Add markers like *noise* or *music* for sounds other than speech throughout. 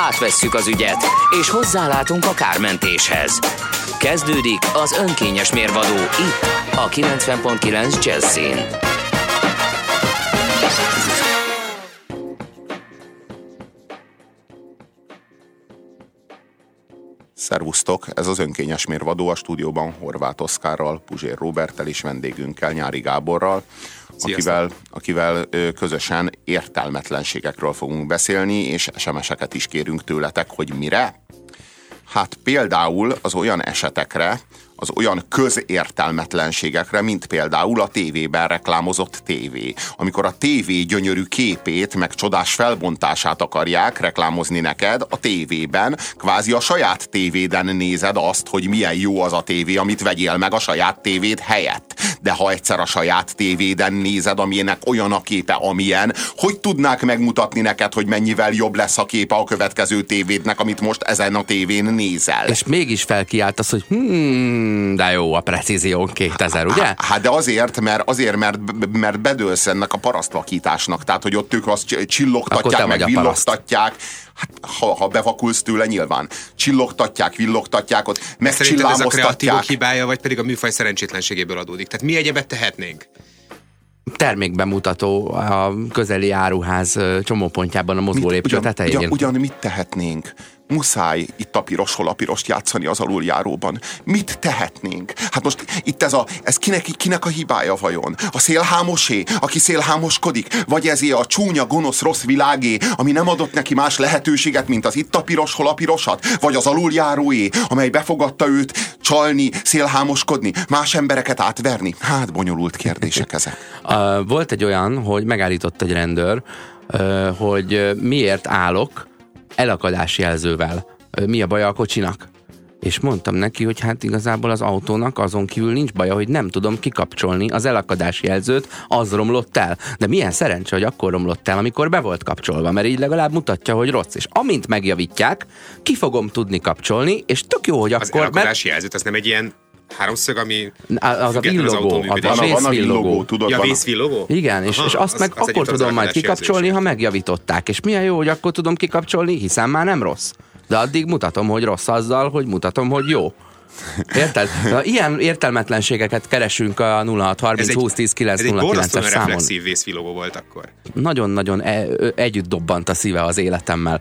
Átvesszük az ügyet, és hozzálátunk a kármentéshez. Kezdődik az önkényes mérvadó itt, a 90.9 Jazzin. Szervusztok, ez az önkényes mérvadó a stúdióban Horváth Oszkárral, Puzsér Robertel és vendégünkkel, Nyári Gáborral, akivel, akivel közösen értelmetlenségekről fogunk beszélni, és SMS-eket is kérünk tőletek, hogy mire? Hát például az olyan esetekre, az olyan közértelmetlenségekre, mint például a tévében reklámozott tévé. Amikor a tévé gyönyörű képét, meg csodás felbontását akarják reklámozni neked a tévében, kvázi a saját tévéden nézed azt, hogy milyen jó az a tévé, amit vegyél meg a saját tévéd helyett. De ha egyszer a saját tévéden nézed, amilyenek olyan a képe, amilyen, hogy tudnák megmutatni neked, hogy mennyivel jobb lesz a képe a következő tévédnek, amit most ezen a tévén nézel. És mégis felkiáltasz, hogy hmm, Hmm, de jó, a precízió 2000, ugye? Hát de azért, mert, azért, mert, mert bedőlsz ennek a parasztvakításnak, tehát hogy ott ők azt csillogtatják, meg villogtatják. Hát, ha, ha bevakulsz tőle, nyilván. Csillogtatják, villogtatják, ott megcsillámoztatják. ez a kreatívok hibája, vagy pedig a műfaj szerencsétlenségéből adódik? Tehát mi egyebet tehetnénk? termékbemutató a közeli áruház csomópontjában a mozgólépcső tetején. Ugyan, ugyan mit tehetnénk? Muszáj itt a piros, hol a pirost játszani az aluljáróban. Mit tehetnénk? Hát most itt ez a, ez kinek, kinek a hibája vajon? A szélhámosé, aki szélhámoskodik? Vagy ezé a csúnya, gonosz, rossz világé, ami nem adott neki más lehetőséget, mint az itt a piros, hol a pirosat? Vagy az aluljáróé, amely befogadta őt csalni, szélhámoskodni, más embereket átverni? Hát bonyolult kérdések ezek. *laughs* Volt egy olyan, hogy megállított egy rendőr, hogy miért állok, elakadási jelzővel. Mi a baja a kocsinak? És mondtam neki, hogy hát igazából az autónak azon kívül nincs baja, hogy nem tudom kikapcsolni az elakadási jelzőt, az romlott el. De milyen szerencse, hogy akkor romlott el, amikor be volt kapcsolva, mert így legalább mutatja, hogy rossz. És amint megjavítják, ki fogom tudni kapcsolni, és tök jó, hogy az akkor... Az elakadási mert... jelzőt, az nem egy ilyen háromszög, ami az a villogó, a, a vészvillogó, tudod? Ja, vészvillogó? Igen, és, Aha, és azt az, meg az akkor tudom majd kikapcsolni, ha megjavították. És milyen jó, hogy akkor tudom kikapcsolni, hiszen már nem rossz. De addig mutatom, hogy rossz azzal, hogy mutatom, hogy jó. Érted? Na, ilyen értelmetlenségeket keresünk a 0630 20 10 9 09 es számon. reflexív vészvilogó volt akkor. Nagyon-nagyon e- együtt dobbant a szíve az életemmel.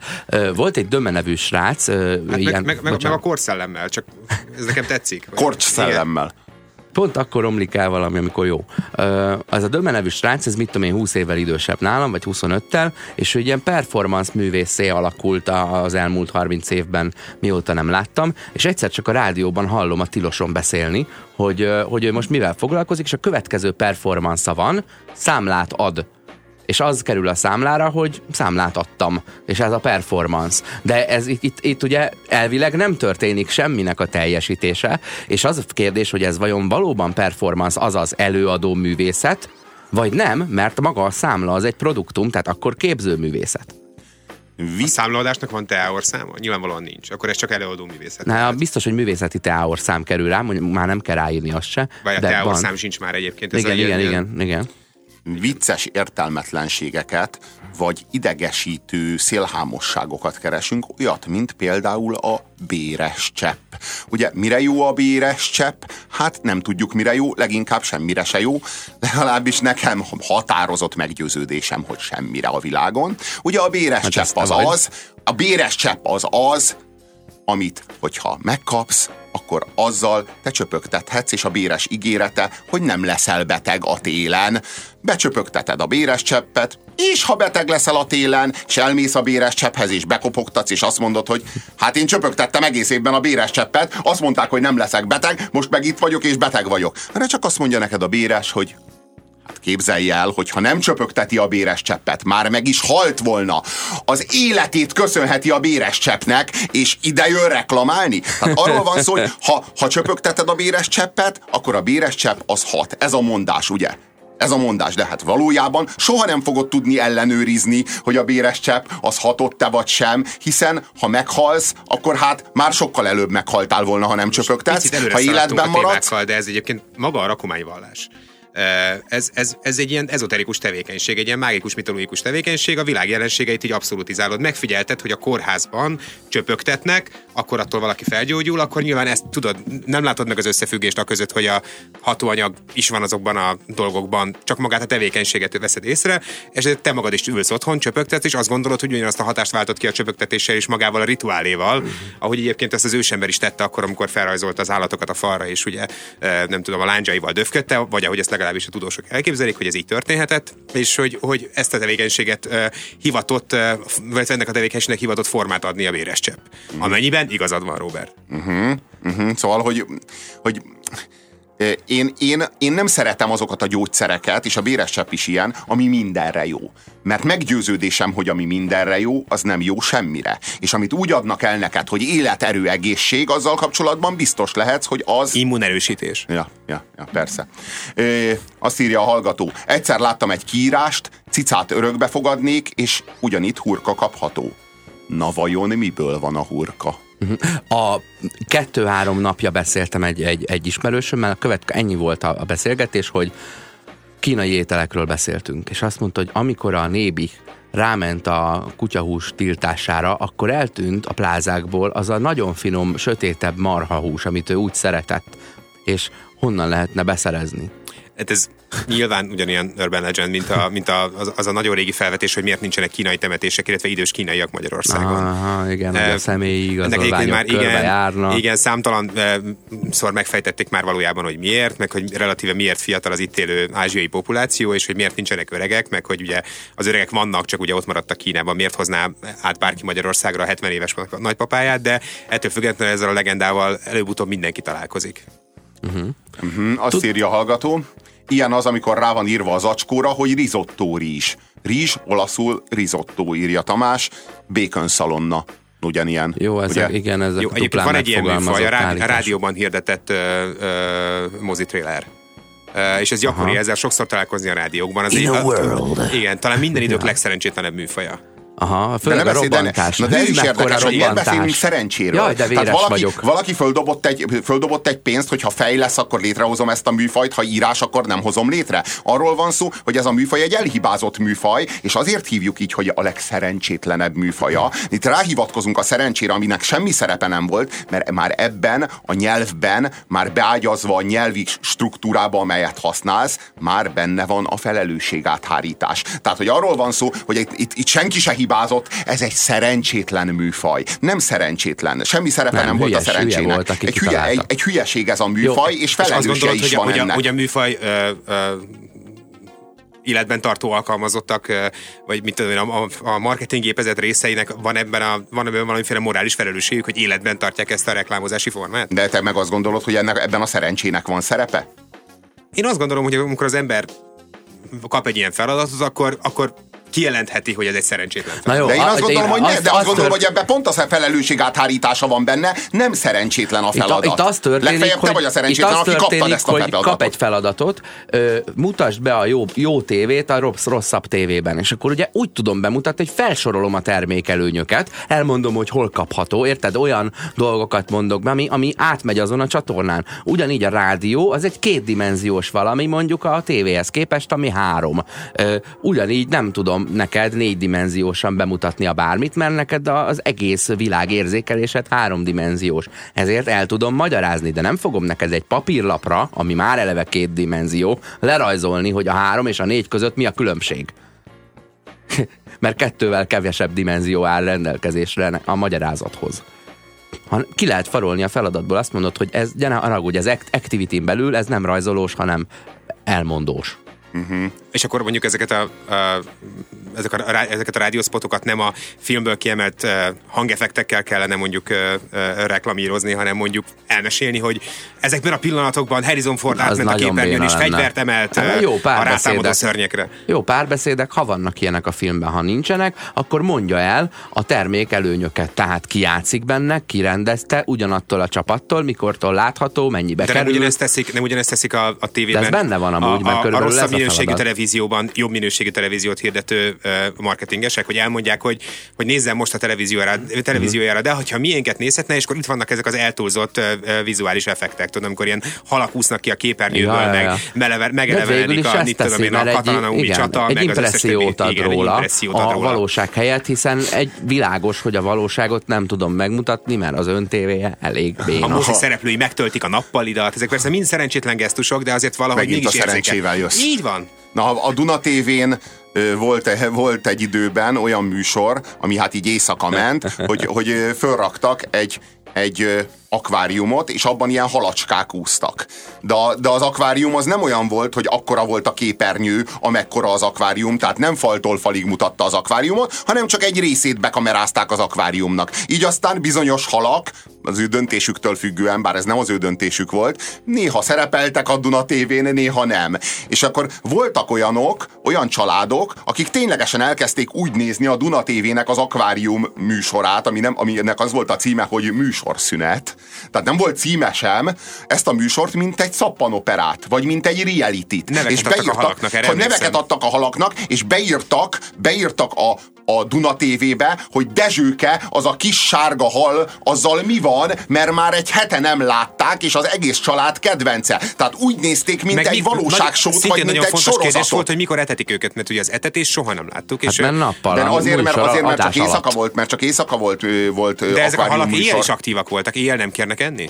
Volt egy Döme nevű srác. Hát ilyen, meg, meg, meg, a korszellemmel, csak ez nekem tetszik. Korcs szellemmel pont akkor romlik el valami, amikor jó. Az a Döme nevű srác, ez mit tudom én, 20 évvel idősebb nálam, vagy 25-tel, és ő ilyen performance művészé alakult az elmúlt 30 évben, mióta nem láttam, és egyszer csak a rádióban hallom a Tiloson beszélni, hogy, hogy ő most mivel foglalkozik, és a következő performance van, számlát ad és az kerül a számlára, hogy számlát adtam, és ez a performance. De ez itt, itt, itt ugye elvileg nem történik semminek a teljesítése, és az a kérdés, hogy ez vajon valóban performance, azaz előadó művészet, vagy nem, mert maga a számla az egy produktum, tehát akkor képzőművészet. Vi- a számlaadásnak van teáor száma? Nyilvánvalóan nincs. Akkor ez csak előadó művészet. Na, biztos, hogy művészeti teáor szám kerül rám, hogy már nem kell ráírni azt se. Vagy a teáor szám sincs már egyébként. Ez igen, igen, igen, igen vicces értelmetlenségeket, vagy idegesítő szélhámosságokat keresünk, olyat, mint például a béres csepp. Ugye mire jó a béres csepp? Hát nem tudjuk mire jó, leginkább semmire se jó, legalábbis nekem határozott meggyőződésem, hogy semmire a világon. Ugye a béres hát csepp az az, a béres csepp az az, amit, hogyha megkapsz, akkor azzal te csöpögtethetsz, és a béres ígérete, hogy nem leszel beteg a télen. Becsöpögteted a béres cseppet, és ha beteg leszel a télen, és elmész a béres csepphez, és bekopogtatsz, és azt mondod, hogy hát én csöpögtettem egész évben a béres cseppet, azt mondták, hogy nem leszek beteg, most meg itt vagyok, és beteg vagyok. Erre csak azt mondja neked a béres, hogy Hát képzelj el, hogy ha nem csöpögteti a béres cseppet, már meg is halt volna. Az életét köszönheti a béres cseppnek, és ide jön reklamálni. Tehát arról van szó, hogy ha, ha csöpögteted a béres cseppet, akkor a béres csepp az hat. Ez a mondás, ugye? Ez a mondás, de hát valójában soha nem fogod tudni ellenőrizni, hogy a béres csepp az hatott-e vagy sem, hiszen ha meghalsz, akkor hát már sokkal előbb meghaltál volna, ha nem csöpögtetsz. Ha életben maradsz. de ez egyébként maga a rakományvallás. Ez, ez, ez egy ilyen ezoterikus tevékenység, egy ilyen mágikus, mitológikus tevékenység, a világ jelenségeit így abszolutizálod. Megfigyelted, hogy a kórházban csöpögtetnek, akkor attól valaki felgyógyul, akkor nyilván ezt tudod, nem látod meg az összefüggést a között, hogy a hatóanyag is van azokban a dolgokban, csak magát a tevékenységet veszed észre, és te magad is ülsz otthon, csöpögtetsz, és azt gondolod, hogy ugyanazt a hatást váltott ki a csöpögtetéssel és magával a rituáléval, uh-huh. ahogy egyébként ezt az ősember is tette akkor, amikor felrajzolta az állatokat a falra, és ugye nem tudom, a lándzsaival döfködte, vagy ahogy ezt legalábbis a tudósok elképzelik, hogy ez így történhetett, és hogy, hogy ezt a tevékenységet hivatott, vagy ennek a tevékenységnek hivatott formát adni a véres csepp. Uh-huh. Amennyiben igazad van, Robert. Uh-huh. Uh-huh. Szóval, hogy, hogy én, én, én nem szeretem azokat a gyógyszereket, és a béres csepp is ilyen, ami mindenre jó. Mert meggyőződésem, hogy ami mindenre jó, az nem jó semmire. És amit úgy adnak el neked, hogy életerő egészség, azzal kapcsolatban biztos lehetsz, hogy az... Immunerősítés. Ja, ja, ja persze. Ö, azt írja a hallgató. Egyszer láttam egy kiírást, cicát örökbe fogadnék, és ugyanitt hurka kapható. Na vajon miből van a hurka? A kettő-három napja beszéltem egy, egy, egy ismerősömmel, a követke, ennyi volt a, a beszélgetés, hogy kínai ételekről beszéltünk, és azt mondta, hogy amikor a nébi ráment a kutyahús tiltására, akkor eltűnt a plázákból az a nagyon finom, sötétebb marhahús, amit ő úgy szeretett, és honnan lehetne beszerezni. Hát ez nyilván ugyanilyen urban legend, mint, a, mint a, az, az a nagyon régi felvetés, hogy miért nincsenek kínai temetések, illetve idős kínaiak Magyarországon. Aha, igen, uh, a személyi igazolványok már igen, járnak. Igen, számtalan uh, szor megfejtették már valójában, hogy miért, meg hogy relatíve miért fiatal az itt élő ázsiai populáció, és hogy miért nincsenek öregek, meg hogy ugye az öregek vannak, csak ugye ott maradtak Kínában, miért hozná át bárki Magyarországra a 70 éves nagypapáját, de ettől függetlenül ezzel a legendával előbb-utóbb mindenki találkozik. Uh-huh. Uh-huh. Azt Tud... írja a hallgató, Ilyen az, amikor rá van írva az acskóra, hogy risotto rizs. Rizs, olaszul risotto írja Tamás, bacon szalonna ugyanilyen. Jó, ez ugye? A, igen, ez Jó, egyébként van egy ilyen műfaj, a, rádi, a rádióban hirdetett mozitrailer. Uh, és ez gyakori, Aha. ezzel sokszor találkozni a rádiókban. Az In egy, a, world. Igen, talán minden idők legszerencsétlenebb műfaja. Aha, főleg de a robbantás. Na de ez is érdekes, hogy miért beszélünk szerencséről. Jaj, de véres valaki, vagyok. valaki földobott egy, földobott egy pénzt, hogy ha fej lesz, akkor létrehozom ezt a műfajt, ha írás, akkor nem hozom létre. Arról van szó, hogy ez a műfaj egy elhibázott műfaj, és azért hívjuk így, hogy a legszerencsétlenebb műfaja. Itt ráhivatkozunk a szerencsére, aminek semmi szerepe nem volt, mert már ebben a nyelvben, már beágyazva a nyelvi struktúrába, amelyet használsz, már benne van a felelősség áthárítás. Tehát, hogy arról van szó, hogy itt, itt, itt senki se hibázott, ez egy szerencsétlen műfaj. Nem szerencsétlen, semmi szerepe nem, nem volt a szerencsének. Volt, egy, hülye, egy, egy hülyeség ez a műfaj, Jó, és felelőse is hogy van hogy ennek. Hogy a műfaj ö, ö, életben tartó alkalmazottak, vagy mit tudom a, a marketing gépezet részeinek van ebben, a, van ebben valamiféle morális felelősségük, hogy életben tartják ezt a reklámozási formát? De te meg azt gondolod, hogy ennek, ebben a szerencsének van szerepe? Én azt gondolom, hogy amikor az ember kap egy ilyen feladatot, akkor, akkor kijelentheti, hogy ez egy szerencsétlen feladat. jó, de én azt gondolom, hogy ne, de azt, gondolom, hogy ebben pont a felelősség áthárítása van benne, nem szerencsétlen a feladat. Itt, itt az történik, Legfeljebb te vagy a szerencsétlen, aki kaptad ezt a hogy feladatot. kap egy feladatot, ö, mutasd be a jó, jó tévét a rossz, rosszabb tévében, és akkor ugye úgy tudom bemutatni, hogy felsorolom a termékelőnyöket, elmondom, hogy hol kapható, érted? Olyan dolgokat mondok be, ami, ami átmegy azon a csatornán. Ugyanígy a rádió, az egy kétdimenziós valami, mondjuk a tévéhez képest, ami három. Ö, ugyanígy nem tudom, neked négydimenziósan bemutatni a bármit, mert neked az egész világ érzékelésed háromdimenziós. Ezért el tudom magyarázni, de nem fogom neked egy papírlapra, ami már eleve két dimenzió, lerajzolni, hogy a három és a négy között mi a különbség. *laughs* mert kettővel kevesebb dimenzió áll rendelkezésre a magyarázathoz. Ha ki lehet farolni a feladatból, azt mondod, hogy ez, gyere, arra, hogy ez activity belül ez nem rajzolós, hanem elmondós. Uh-huh. és akkor mondjuk ezeket a, a ezek a, ezeket a rádiószpotokat nem a filmből kiemelt uh, hangeffektekkel kellene mondjuk uh, uh, reklamírozni, hanem mondjuk elmesélni, hogy ezekben a pillanatokban Harrison Ford átment a képernyőn és fegyvert emelt hát, jó a rátámadó szörnyekre. Jó párbeszédek, ha vannak ilyenek a filmben, ha nincsenek, akkor mondja el a termék előnyöket. Tehát ki játszik benne, ki rendezte, ugyanattól a csapattól, mikortól látható, mennyibe De kerül. nem ugyanezt teszik, nem ugyanezt teszik a, a tévében. De ez benne van amúgy, a, a, a rosszabb minőségű televízióban jobb minőségű televíziót hirdető marketingesek, hogy elmondják, hogy, hogy nézzem most a televíziójára, televíziójára, de hogyha miénket nézhetne, és akkor itt vannak ezek az eltúlzott vizuális effektek, tudom, amikor ilyen halak úsznak ki a képernyőből, ja, meg ja. Melever, megelevenedik a, mit tudom én, a katalana új csata, egy meg impressziót ad igen, róla impressziót a róla. valóság helyett, hiszen egy világos, hogy a valóságot nem tudom megmutatni, mert az öntévéje elég béna. A mozi szereplői megtöltik a nappalidat, ezek persze mind szerencsétlen gesztusok, de azért valahogy Megint mégis a szerencsével jössz. Így van. Na, a Duna TV-n volt, volt egy időben olyan műsor, ami hát így éjszaka *laughs* ment, hogy, hogy fölraktak egy, egy akváriumot, és abban ilyen halacskák úsztak. De, de az akvárium az nem olyan volt, hogy akkora volt a képernyő, amekkora az akvárium, tehát nem faltól falig mutatta az akváriumot, hanem csak egy részét bekamerázták az akváriumnak. Így aztán bizonyos halak, az ő döntésüktől függően, bár ez nem az ő döntésük volt, néha szerepeltek a Duna tévén, néha nem. És akkor voltak olyanok, olyan családok, akik ténylegesen elkezdték úgy nézni a Duna tévének az akvárium műsorát, ami nem, aminek az volt a címe, hogy műsorszünet, tehát nem volt címe sem ezt a műsort, mint egy szappanoperát, vagy mint egy reality-t. Neveket és beírtak, a halaknak, erre hogy neveket adtak a halaknak, és beírtak, beírtak a, a Duna TV-be, hogy Dezsőke, az a kis sárga hal, azzal mi van, mert már egy hete nem látták, és az egész család kedvence. Tehát úgy nézték, mint Meg egy mi- valóságsót, vagy mint egy fontos kérdés sorozatot. volt, hogy mikor etetik őket, mert ugye az etetés soha nem láttuk. Hát és mert nappal, De azért, mert, azért, mert csak éjszaka alatt. volt, mert csak éjszaka volt, volt de ezek a halak éjjel is aktívak voltak, éjjel nem kérnek enni?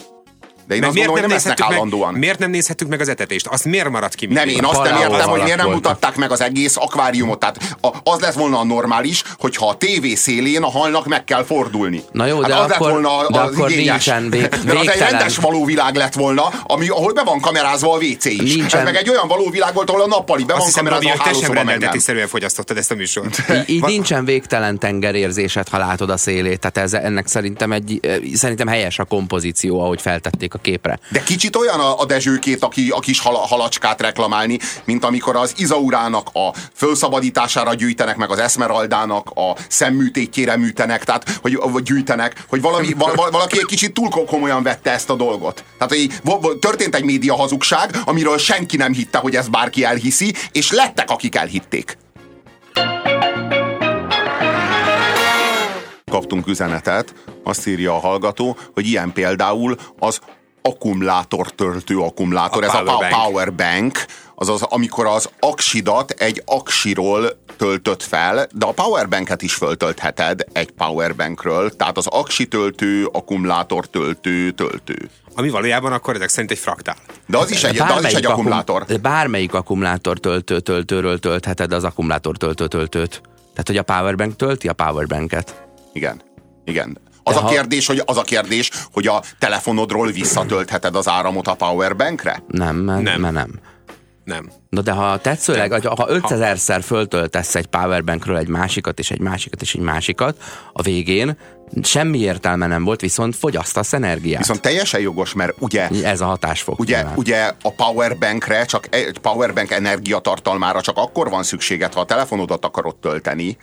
De én Meg azt gondolom, hogy nem esznek nézhettük állandóan. meg, miért nem nézhettük meg az etetést? Azt miért maradt ki? Nem, én azt nem értem, hogy miért nem voltak. mutatták meg az egész akváriumot. Tehát az lett volna a normális, hogyha a tévé szélén a halnak meg kell fordulni. Na jó, de hát az akkor- lett volna de az akkor igényes. nincsen vég- *laughs* Mert az egy rendes való világ lett volna, ami, ahol be van kamerázva a WC is. Nincsen- Ez meg egy olyan való világ volt, ahol a nappali be Azt van kamerázva a hogy hálószoba nem. rendeltetésszerűen fogyasztottad ezt a műsort. *laughs* Így, nincsen végtelen tengerérzésed, ha látod a szélét, tehát ez, ennek szerintem, egy, szerintem helyes a kompozíció, ahogy feltették a képre. De kicsit olyan a, a Dezsőkét, aki a kis hal, halacskát reklamálni, mint amikor az Izaurának a fölszabadítására gyűjtenek, meg az Esmeraldának a szemműtétjére műtenek, tehát, hogy, vagy gyűjtenek, hogy valami, val, val- valaki egy kicsit túl komolyan vette ezt a dolgot. Tehát, hogy történt egy média hazugság, amiről senki nem hitte, hogy ezt bárki elhiszi, és lettek, akik elhitték. Kaptunk üzenetet, azt írja a hallgató, hogy ilyen például az akkumulátortöltő akkumulátor, A ez a power power bank. power bank azaz amikor az aksidat egy aksiról töltött fel, de a powerbanket is föltöltheted egy powerbankről, tehát az aksi töltő, akkumulátor töltő, töltő. Ami valójában akkor ezek szerint egy fraktál. De az is egy, de az is egy akkum- akkumulátor. de bármelyik akkumulátor töltő töltőről töltheted az akkumulátor töltő töltőt. Tehát, hogy a powerbank tölti a powerbanket. Igen. Igen. Az De a, ha- kérdés, hogy, az a kérdés, hogy a telefonodról visszatöltheted az áramot a powerbankre? Nem, mert Nem. nem. nem. Nem. Na de ha tetszőleg, Nem. ha 5000-szer föltöltesz egy powerbankről egy másikat, és egy másikat, és egy másikat, a végén semmi értelme nem volt, viszont fogyasztasz energiát. Viszont teljesen jogos, mert ugye Ez a hatásfok. Ugye, nyilván. ugye a powerbankre, csak egy powerbank energiatartalmára csak akkor van szükséged, ha a telefonodat akarod tölteni.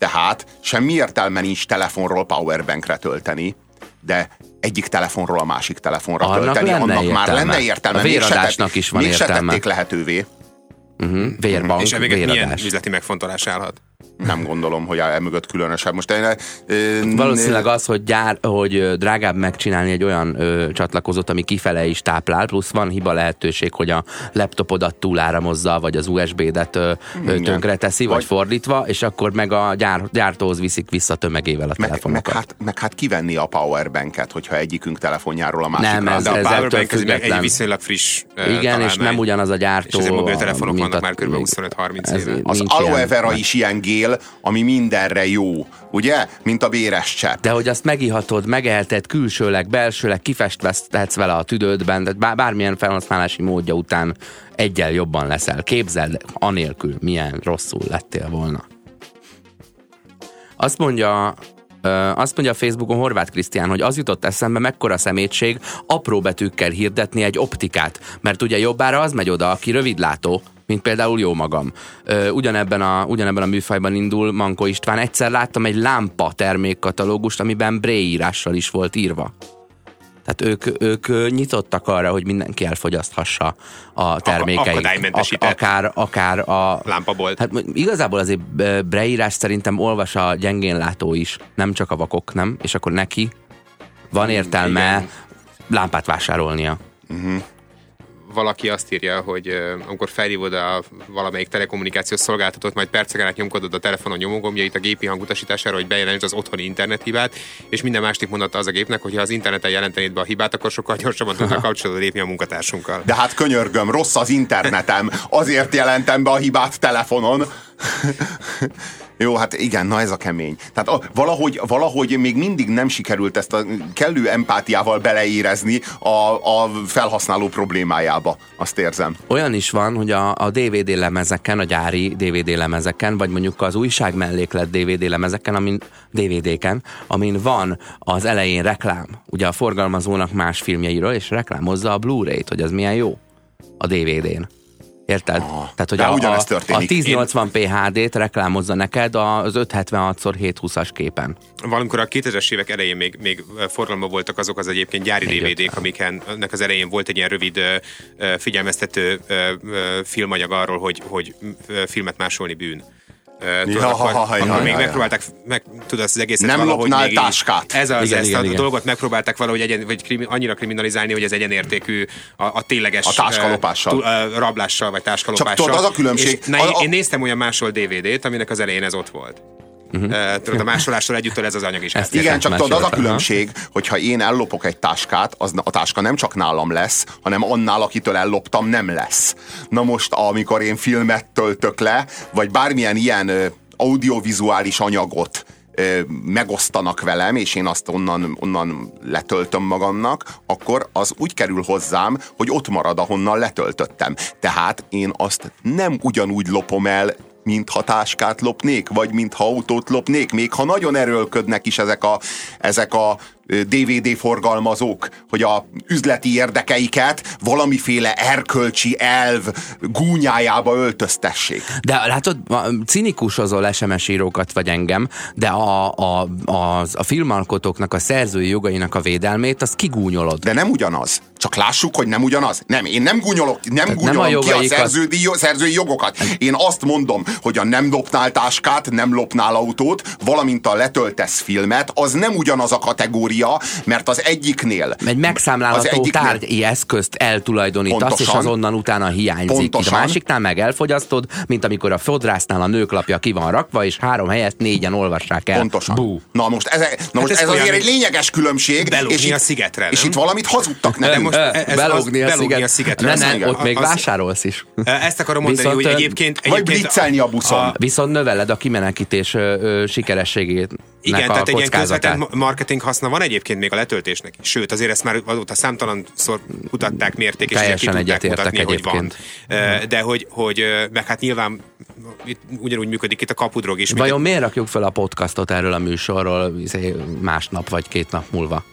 Tehát semmi értelme nincs telefonról powerbankre tölteni, de egyik telefonról a másik telefonra Annak tölteni, lenne annak már értelme. lenne értelme. A véradásnak tett- is van még se értelme. tették lehetővé. uh-huh. Vérbank, És emögött milyen üzleti megfontolás állhat? Nem gondolom, hogy emögött különösebb. Most én, ö, Valószínűleg az, hogy, gyár, hogy drágább megcsinálni egy olyan ö, csatlakozót, ami kifele is táplál, plusz van hiba lehetőség, hogy a laptopodat túláramozza, vagy az USB-det ö, ö, Igen. tönkre teszi, vagy, Vagy- fordítva, és akkor meg a gyár, gyártóhoz viszik vissza tömegével a meg, meg, telefonokat. hát, meg hát kivenni a powerbanket, hogyha egyikünk telefonjáról a másikra. Nem, ez- De a ettől Powerbank ez meg egy viszonylag friss ö, Igen, és nem ugyanaz a gyártó. És ezek mobiltelefonok vannak a- már kb. 25-30 ez éve. Az Aloe. Vera is ilyen gél, ami mindenre jó, ugye? Mint a béres csepp. De hogy azt megihatod, megeheted külsőleg, belsőleg, kifesthetsz vele a tüdődben, de bármilyen felhasználási módja után egyel jobban leszel. Képzeld, anélkül milyen rosszul lettél volna. Azt mondja azt mondja a Facebookon Horváth Krisztián, hogy az jutott eszembe, mekkora szemétség apró betűkkel hirdetni egy optikát, mert ugye jobbára az megy oda, aki rövidlátó, mint például jó magam. Ugyanebben a, ugyanebben a műfajban indul Manko István. Egyszer láttam egy lámpa termékkatalógust, amiben Braille írással is volt írva. Tehát ők, ők nyitottak arra, hogy mindenki elfogyaszthassa a termékeit. Ak- akár, akár a... Lámpabolt. Hát igazából azért breírás szerintem olvas a gyengén látó is, nem csak a vakok, nem? És akkor neki van értelme Igen. lámpát vásárolnia. Uh-huh valaki azt írja, hogy amikor felhívod a valamelyik telekommunikációs szolgáltatót, majd perceken át nyomkodod a telefonon nyomógombjait a gépi hangutasítására, hogy bejelentsd az otthoni internethibát, és minden másik mondata az a gépnek, hogy ha az interneten jelentenéd be a hibát, akkor sokkal gyorsabban tudnak kapcsolatba lépni a munkatársunkkal. De hát könyörgöm, rossz az internetem, azért jelentem be a hibát telefonon. Jó, hát igen, na ez a kemény. Tehát a, valahogy, valahogy még mindig nem sikerült ezt a kellő empátiával beleérezni a, a felhasználó problémájába, azt érzem. Olyan is van, hogy a, a DVD lemezeken, a gyári DVD lemezeken, vagy mondjuk az újság melléklet DVD lemezeken, amin DVD-ken, amin van az elején reklám, ugye a forgalmazónak más filmjeiről, és reklámozza a Blu-ray-t, hogy az milyen jó a DVD-n. Érted? Ah, Tehát, hogy a, a, a 1080p HD-t reklámozza neked az 576x720-as képen. Valamikor a 2000-es évek elején még, még forgalomban voltak azok az egyébként gyári DVD-k, amiknek az elején volt egy ilyen rövid figyelmeztető filmanyag arról, hogy, hogy filmet másolni bűn. Tudod, ja, akkor, ha, ha, akkor ja, még ja, megpróbálták, meg, tudod, az egészet Nem valahogy lopnál még táskát. Ez az, igen, ezt igen, a igen. dolgot megpróbálták valahogy egyen, vagy krimi, annyira kriminalizálni, hogy ez egyenértékű a, a tényleges a táskalopással. Uh, rablással, vagy táskalopással. Csak tudod, az a különbség. És, na, a, a... Én néztem olyan másol DVD-t, aminek az elején ez ott volt. Uh-huh. Tudod, a másolással együtt ez az anyag is. Ezt igen, csak tudod, az a különbség, hogyha én ellopok egy táskát, az a táska nem csak nálam lesz, hanem annál, akitől elloptam, nem lesz. Na most, amikor én filmet töltök le, vagy bármilyen ilyen audiovizuális anyagot megosztanak velem, és én azt onnan, onnan letöltöm magamnak, akkor az úgy kerül hozzám, hogy ott marad, ahonnan letöltöttem. Tehát én azt nem ugyanúgy lopom el, mintha táskát lopnék, vagy mintha autót lopnék, még ha nagyon erőlködnek is ezek a, ezek a DVD forgalmazók, hogy a üzleti érdekeiket valamiféle erkölcsi elv gúnyájába öltöztessék. De látod, cinikus azol SMS írókat vagy engem, de a, a, a, a filmalkotóknak a szerzői jogainak a védelmét, azt kigúnyolod. De nem ugyanaz. Csak lássuk, hogy nem ugyanaz. Nem, én nem gúnyolok, nem gúnyolom nem a ki a szerzői, szerzői jogokat. Én azt mondom, hogy a nem lopnál táskát, nem lopnál autót, valamint a letöltesz filmet, az nem ugyanaz a kategória, mert az egyiknél... Egy megszámlálható az egyiknél, tárgyi eszközt eltulajdonítasz, pontosan, és azonnan utána hiányzik. Pontosan, a másiknál meg elfogyasztod, mint amikor a fodrásznál a nőklapja ki van rakva, és három helyet négyen olvassák el. Pontosan. Bú. Na most ez, na most hát ez, ez azért egy lényeges különbség. és itt, a szigetre, És itt valamit hazudtak nekem. Most ez belógni, az, a, sziget. a szigetre. Ne, ne, ott még az, vásárolsz is. Ezt akarom mondani, viszont, hogy egyébként... Vagy blitzelni a buszon. Viszont növeled a kimenekítés sikerességét igen, tehát egy ilyen közvetlen marketing haszna van egyébként még a letöltésnek. Sőt, azért ezt már azóta számtalan szor kutatták, mérték, és Teljesen ki tudták mutatni, egyébként. hogy van. De hogy, hogy meg hát nyilván ugyanúgy működik itt a kapudrog is. Vajon miért rakjuk fel a podcastot erről a műsorról izé, másnap vagy két nap múlva?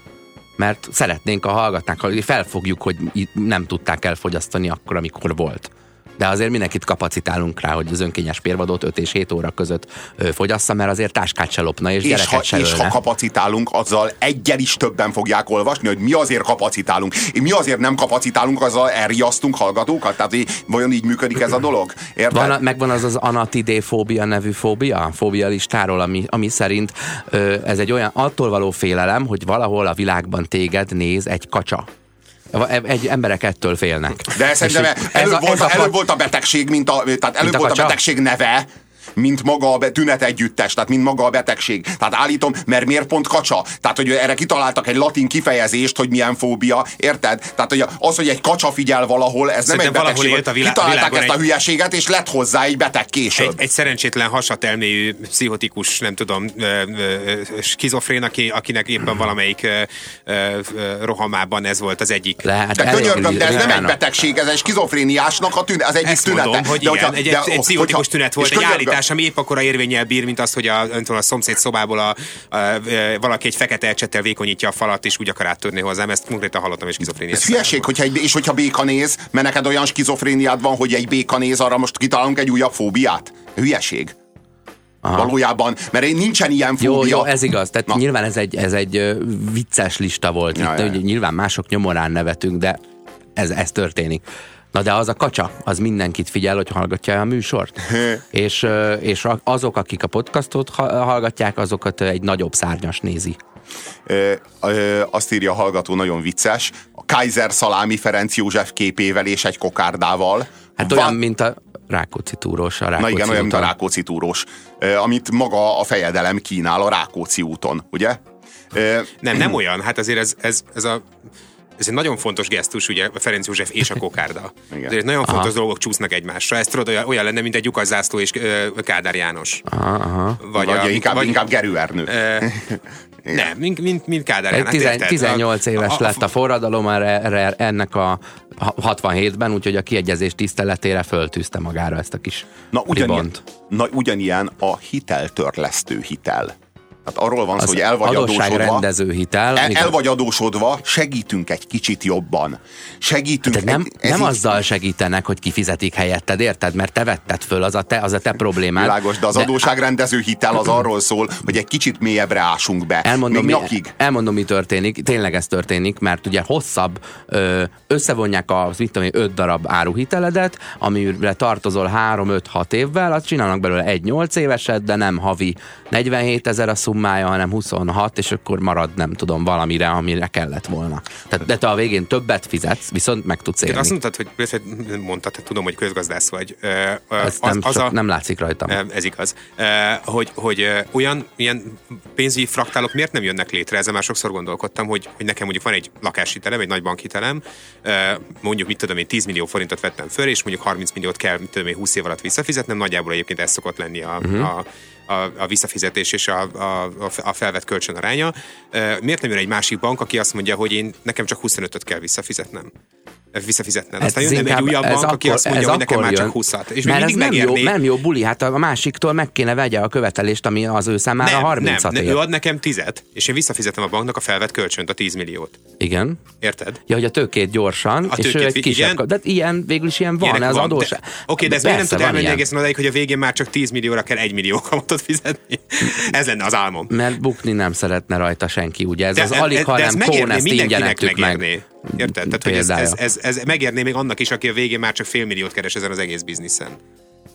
Mert szeretnénk, a hallgatnánk, hogy felfogjuk, hogy nem tudták elfogyasztani akkor, amikor volt de azért mindenkit kapacitálunk rá, hogy az önkényes pérvadót 5 és 7 óra között fogyassza, mert azért táskát se lopna, és, és gyereket ha, se És ha kapacitálunk, azzal egyel is többen fogják olvasni, hogy mi azért kapacitálunk. Mi azért nem kapacitálunk, azzal elriasztunk hallgatókat? Tehát vajon így működik ez a dolog? Érted? Van, megvan az az anatidéfóbia nevű fóbia, fóbia listáról, ami, ami szerint ö, ez egy olyan attól való félelem, hogy valahol a világban téged néz egy kacsa. Egy emberek ettől félnek. De szerintem előbb, a, volt, a, előbb volt a betegség, mint a, tehát előbb volt a, a betegség neve, mint maga a tünet együttes, tehát mint maga a betegség. Tehát állítom, mert miért pont kacsa? Tehát, hogy erre kitaláltak egy latin kifejezést, hogy milyen fóbia, érted? Tehát, hogy az, hogy egy kacsa figyel valahol, ez Szerintem nem egy betegség. Élt a vilá- kitalálták ezt a egy... hülyeséget, és lett hozzá egy beteg később. Egy, egy szerencsétlen hasatelméjű, pszichotikus, nem tudom, skizofrén, aki, akinek éppen valamelyik rohamában ez volt az egyik. Lehet, de könyörgöm, de ez nem egy betegség, ez egy skizofréniásnak a tünet, az egyik Ezt tünete. Mondom, hogy de igen, hogyha, egy, de, egy pszichotikus tünet volt, egy állítás, ami épp akkora érvényel bír, mint az, hogy a, a szomszéd szobából a, a, a, valaki egy fekete ecsettel vékonyítja a falat, és úgy akar áttörni hozzám. Ezt konkrétan hallottam, és skizofréniát. Ez hülyeség, hogyha egy, és hogyha béka néz, mert neked olyan skizofréniád van, hogy egy béka néz, arra most kitalálunk egy újabb fóbiát. Hülyeség. Aha. valójában, mert nincsen ilyen fóbia. Jó, jó, ez igaz. Tehát Na. nyilván ez egy, ez egy vicces lista volt. Ja, Itt, ja. nyilván mások nyomorán nevetünk, de ez, ez történik. Na de az a kacsa, az mindenkit figyel, hogy hallgatja a műsort. *laughs* és, és azok, akik a podcastot hallgatják, azokat egy nagyobb szárnyas nézi. Ö, ö, azt írja a hallgató, nagyon vicces, a Kaiser Szalámi Ferenc József képével és egy kokárdával. Hát olyan, mint a Rákóczi túrós. A Rákóczi Na igen, olyan, mint a Rákóczi túrós, amit maga a fejedelem kínál a Rákóczi úton, ugye? Nem, nem olyan. Hát azért ez, ez, ez a ez egy nagyon fontos gesztus, ugye a Ferenc József és a kokárda. *laughs* Ezért nagyon aha. fontos dolgok csúsznak egymásra. Ez tudod, olyan, olyan lenne, mint egy lyukaszászló és ö, Kádár János. Aha, aha. Vagy, vagy a, inkább, vagy, inkább Gerő Ernő. Ö, *laughs* nem, mint, mint, mint Kádár János. Tizen, 18 éves a, a, lett a forradalom erre, ennek a 67-ben, úgyhogy a kiegyezés tiszteletére föltűzte magára ezt a kis na, ugyanilyen, na ugyanilyen a hiteltörlesztő hitel. Tehát arról van szó, hogy el vagy adósodva. rendező hitel. El, el vagy adósodva, segítünk egy kicsit jobban. Segítünk. De nem, egy, nem így... azzal segítenek, hogy kifizetik helyetted, érted? Mert te vetted föl, az a te, az a te problémád. Világos, de az de... adóságrendező hitel az *clears throat* arról szól, hogy egy kicsit mélyebbre ásunk be. Elmondom, Még mi, nyakig. elmondom, mi történik. Tényleg ez történik, mert ugye hosszabb összevonják a, mit tudom én, öt darab áruhiteledet, amire tartozol 3-5-6 évvel, azt csinálnak belőle egy 8 éveset, de nem havi 47 ezer a szum szummája, hanem 26, és akkor marad, nem tudom, valamire, amire kellett volna. Tehát, de te a végén többet fizetsz, viszont meg tudsz élni. Azt mondtad, hogy mondtad, hogy tudom, hogy közgazdász vagy. Ez az, nem, az a, nem látszik rajtam. Ez igaz. Hogy, hogy olyan ilyen pénzügyi fraktálok miért nem jönnek létre? Ezzel már sokszor gondolkodtam, hogy, hogy nekem mondjuk van egy lakáshitelem, egy nagy bankhitelem, mondjuk mit tudom én, 10 millió forintot vettem föl, és mondjuk 30 milliót kell, mit tudom én, 20 év alatt visszafizetnem, nagyjából egyébként ez szokott lenni a, uh-huh. a a, a visszafizetés és a, a, a felvett kölcsön aránya. Miért nem jön egy másik bank, aki azt mondja, hogy én nekem csak 25-öt kell visszafizetnem? Visszafizetned. Aztán jön egy újabb bank, akkor, aki azt mondja, hogy nekem már csak 20 És Mert ez nem jó, nem jó buli, hát a másiktól meg kéne vegye a követelést, ami az ő számára nem, 30 nem, nem, ő ad nekem 10 és én visszafizetem a banknak a felvett kölcsönt, a 10 milliót. Igen. Érted? Ja, hogy a tőkét gyorsan, a és tőkét, ő egy kisebb. Igen? De ilyen, végül is ilyen van, Ilyenek az adós. Oké, okay, de ez miért nem tud elmenni egészen odaig, hogy a végén már csak 10 millióra kell 1 millió kamatot fizetni? ez lenne az álmom. Mert bukni nem szeretne rajta senki, ugye? Ez de, az alig, hanem kóneszt ingyen meg. Érted? Tehát, hogy ez, ez, ez, ez megérné még annak is, aki a végén már csak fél milliót keres ezen az egész bizniszen.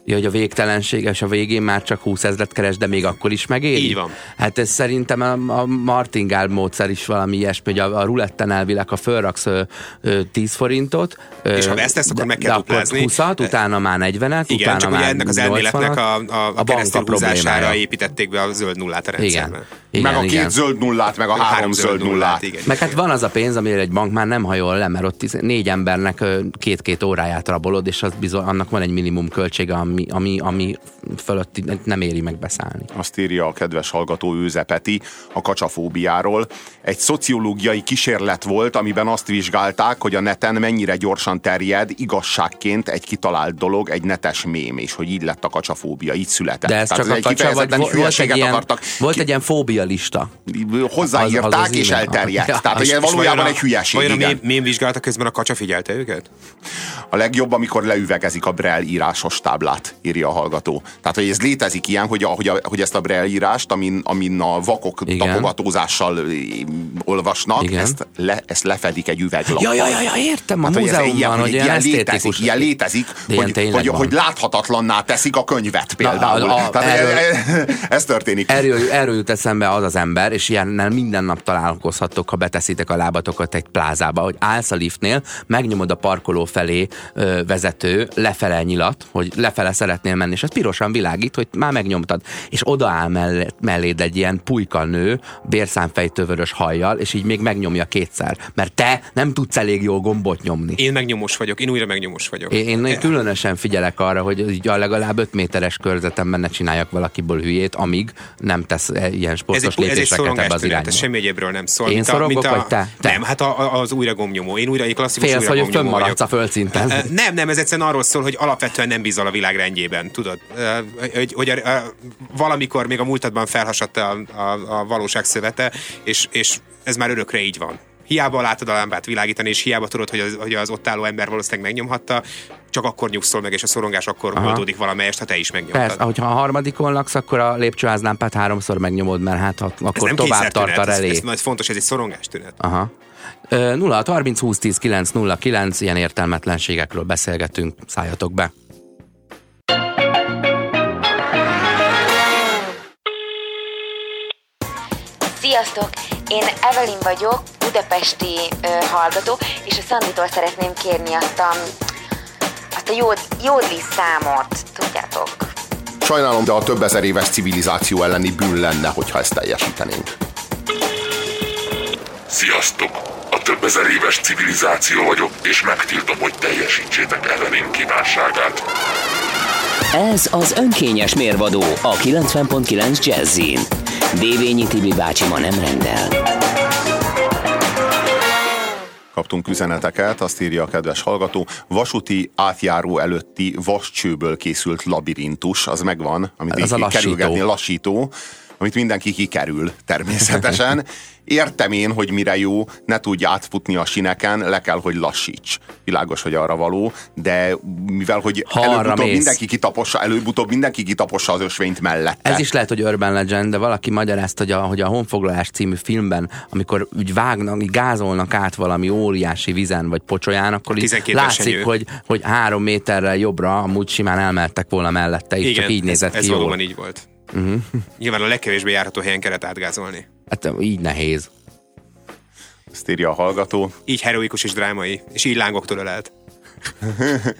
Ja, hogy a végtelenséges a végén már csak 20 ezret keres, de még akkor is megéri? Így van. Hát ez szerintem a, a martingál módszer is valami ilyesmi, hogy a, a ruletten elvileg, ha fölraksz ö, ö, 10 forintot, ö, és ha vesztesz, akkor meg kell duplázni. 20 utána már 40-et, Igen, utána csak már ennek az elméletnek a, a, a, a keresztül húzására építették be a zöld nullát a rendszerben. Igen. Igen, meg a igen. két zöld nullát, meg a három, három zöld nullát. nullát. Igen. Meg hát van az a pénz, amire egy bank már nem hajol le, mert ott négy embernek két-két óráját rabolod, és az bizony, annak van egy minimum költsége, ami, ami, ami fölött nem éri meg beszállni. Azt írja a kedves hallgató Őzepeti a kacsafóbiáról. Egy szociológiai kísérlet volt, amiben azt vizsgálták, hogy a neten mennyire gyorsan terjed igazságként egy kitalált dolog, egy netes mém, és hogy így lett a kacsafóbia, így született. De ez Tehát csak ez a kacsa, vagy volt egy, ilyen, akartak. volt egy ilyen fóbia lista. Hozzáírták az, az az és elterjedt. Ja. Tehát hogy valójában egy hülyeség. Vajon a mém vizsgálata közben a kacsa figyelte őket? A legjobb, amikor leüvegezik a Brel írásos táblát, írja a hallgató. Tehát, hogy ez létezik ilyen, hogy, a, hogy, a, hogy ezt a Braille írást, amin, amin a vakok Igen. tapogatózással olvasnak, ezt, le, ezt lefedik egy üveglappal. Ja, ja, ja, értem, a hát, múzeumban, ilyen, hogy ilyen, ilyen létezik, ilyen létezik hogy, hogy, hogy, láthatatlanná teszik a könyvet például. Na, a, a, Tehát erről, ez, ez történik. Erről, erről jut eszembe az az ember, és ilyennel minden nap találkozhattok, ha beteszitek a lábatokat egy plázába, hogy állsz a liftnél, megnyomod a parkoló felé ö, vezető lefele nyilat, hogy lefele szeretnél menni, és ez pirosan világít, hogy már megnyomtad. És odaáll mellé, melléd egy ilyen pulyka nő, bérszámfejtővörös hajjal, és így még megnyomja kétszer. Mert te nem tudsz elég jól gombot nyomni. Én megnyomos vagyok, én újra megnyomos vagyok. Én, én különösen figyelek arra, hogy így a legalább 5 méteres körzetemben ne csináljak valakiből hülyét, amíg nem tesz ilyen sportos ez egy, egy lépéseket ebbe az irányba. ez semmi egyébről nem szól. Én mint szorongok, mint a, vagy te? Te. Nem, hát a, az újra gomnyomó. Én újra, én klasszikus Félsz, újra hogy fönnmaradsz a földszinten. Nem, nem, ez egyszerűen arról szól, hogy alapvetően nem bízol a világ rendjében, tudod? Hogy, hogy a, a, valamikor még a múltadban felhasadt a, a, a valóság szövete, és, és ez már örökre így van. Hiába látod a lámpát világítani, és hiába tudod, hogy az, hogy az ott álló ember valószínűleg megnyomhatta, csak akkor nyugszol meg, és a szorongás akkor Aha. oldódik valamelyest, ha te is megnyomtad. Persze, hogyha a harmadikon laksz, akkor a lépcsőházlámpát háromszor megnyomod, mert hát ha, ez akkor nem tovább tart a kényszertünet, ez, relé. ez, ez fontos, ez egy szorongás tünet. Aha. Ö, 0 30 20 10 9 0 9 ilyen értelmetlenségekről beszélgetünk, szálljatok be. Sziasztok! Én Evelyn vagyok, budapesti ö, hallgató, és a Szanditól szeretném kérni azt a, azt a jód, jódli számot, tudjátok? Sajnálom, de a több ezer éves civilizáció elleni bűn lenne, hogyha ezt teljesítenénk. Sziasztok! A több ezer éves civilizáció vagyok, és megtiltom, hogy teljesítsétek Evelyn kívánságát. Ez az önkényes mérvadó a 90.9 Jazzin. Dévényi Tibi bácsi ma nem rendel. Kaptunk üzeneteket, azt írja a kedves hallgató. Vasúti átjáró előtti vascsőből készült labirintus, az megvan, amit Ez így a lassító. kerülgetni, lassító, amit mindenki kikerül természetesen. *laughs* Értem én, hogy mire jó, ne tudj átfutni a sineken, le kell, hogy lassíts. Világos, hogy arra való, de mivel, hogy előbb-utóbb mész. mindenki kitapossa, előbb-utóbb mindenki kitapossa az ösvényt mellette. Ez is lehet, hogy Urban Legend, de valaki magyarázta, hogy a, hogy a Honfoglalás című filmben, amikor úgy vágnak, így gázolnak át valami óriási vizen vagy pocsolyán, akkor így 12 látszik, hogy, hogy három méterrel jobbra amúgy simán elmertek volna mellette, és csak így ez, nézett ez ki jól. valóban így volt. Uh-huh. Nyilván a legkevésbé járható helyen kellett átgázolni. Hát így nehéz. Ezt írja a hallgató. Így heroikus és drámai, és így lángoktól ölelt. *laughs*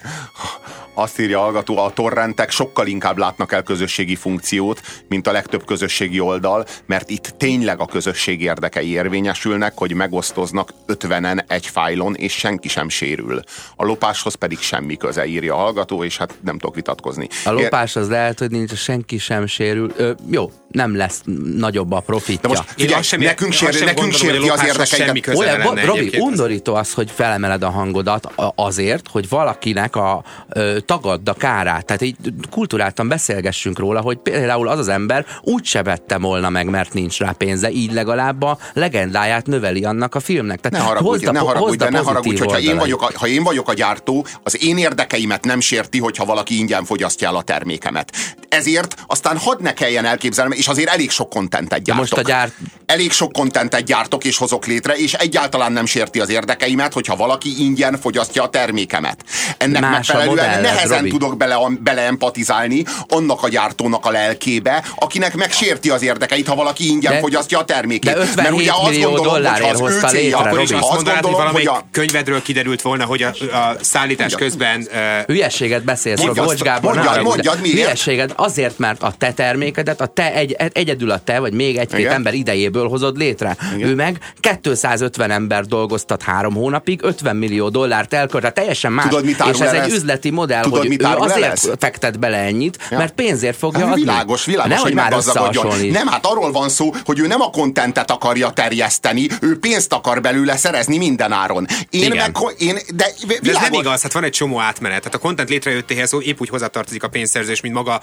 Azt írja a hallgató, a torrentek sokkal inkább látnak el közösségi funkciót, mint a legtöbb közösségi oldal, mert itt tényleg a közösség érdekei érvényesülnek, hogy megosztoznak 50-en egy fájlon, és senki sem sérül. A lopáshoz pedig semmi köze, írja a hallgató, és hát nem tudok vitatkozni. A lopás az lehet, hogy nincs, senki sem sérül. Ö, jó, nem lesz nagyobb a profitja. De most Én figyelj, sem- nekünk, azt sér, sem nekünk gondolom, sérti az köze Olyan, lenne Robi, undorító az, hogy felemeled a hangodat azért, hogy valakinek a ö, tagadd a kárát. Tehát így kulturáltan beszélgessünk róla, hogy például az az ember úgy se vette volna meg, mert nincs rá pénze, így legalább a legendáját növeli annak a filmnek. Ne Tehát haragudj, hozd a ne haragudj, a de ne haragudj, hogyha én, vagyok a, ha én vagyok a gyártó, az én érdekeimet nem sérti, hogyha valaki ingyen fogyasztja el a termékemet. Ezért aztán hadd ne kelljen elképzelnem, és azért elég sok kontentet gyártok. most a gyárt- Elég sok kontentet gyártok és hozok létre, és egyáltalán nem sérti az érdekeimet, hogyha valaki ingyen fogyasztja a termékemet. Ennek Más megfelelően modelled, nehezen Robi. tudok bele, beleempatizálni annak a gyártónak a lelkébe, akinek megsérti az érdekeit, ha valaki ingyen De- fogyasztja a termékét. de 57 millió dollárért hogy az ő célja, létre, akkor is azt azt mondanád, gondolom, hogy valamelyik a, könyvedről kiderült volna, hogy a, a szállítás Mondja. közben uh, Hülyességet beszélsz, Mondja Robi, azt, Bocs Gábor, mondjad, mondjad, miért? Hülyességed azért, mert a te termékedet, a te egy, egyedül a te, vagy még egy-két ember idejéből hozod létre. Igen. Ő meg 250 ember dolgoztat három hónapig, 50 millió dollárt elkölt, tehát teljesen más. Tudod, mit árul és ez el egy üzleti modell, Tudod, hogy mit ő azért ez? fektet bele ennyit, Ja. mert pénzért fogja Hát adni. világos, világos, Nehogy hogy már összehasonlíts. Nem, hát arról van szó, hogy ő nem a kontentet akarja terjeszteni, ő pénzt akar belőle szerezni minden áron. Én Igen. meg, én, de, De ez világos, nem igaz, hát van egy csomó átmenet. Tehát a content létrejöttéhez szó épp úgy hozzátartozik a pénzszerzés, mint maga,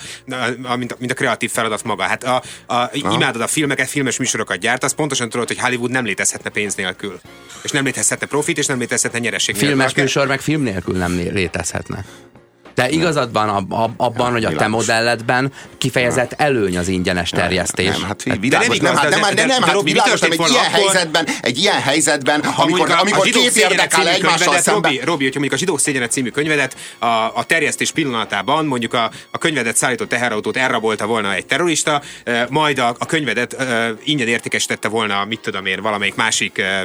a- mint a, mint a kreatív feladat maga. Hát a, a, imádod a filmeket, filmes műsorokat gyártasz, pontosan tudod, hogy Hollywood nem létezhetne pénz nélkül. És nem létezhetne profit, és nem létezhetne nyereség nélkül. Filmes műsor meg film nélkül nem lé- létezhetne. De igazad van ab, ab, abban, hogy a te világos. modelledben kifejezett előny az ingyenes terjesztés. Nem, hát Tehát- világos, nem nem, igaz, hát de- nem, de- nem, de- nem, de hát világos, nem, egy ilyen akkor- helyzetben, egy ilyen helyzetben, Ha amikor, amikor két érdekel című egymással könyvedet, szemben. Robi, Robi, hogyha mondjuk a Zsidók szégyenet című könyvedet a, a terjesztés pillanatában mondjuk a, a könyvedet szállító teherautót elrabolta volna egy terrorista, eh, majd a, a könyvedet eh, ingyen értékesítette volna, mit tudom én, valamelyik másik eh,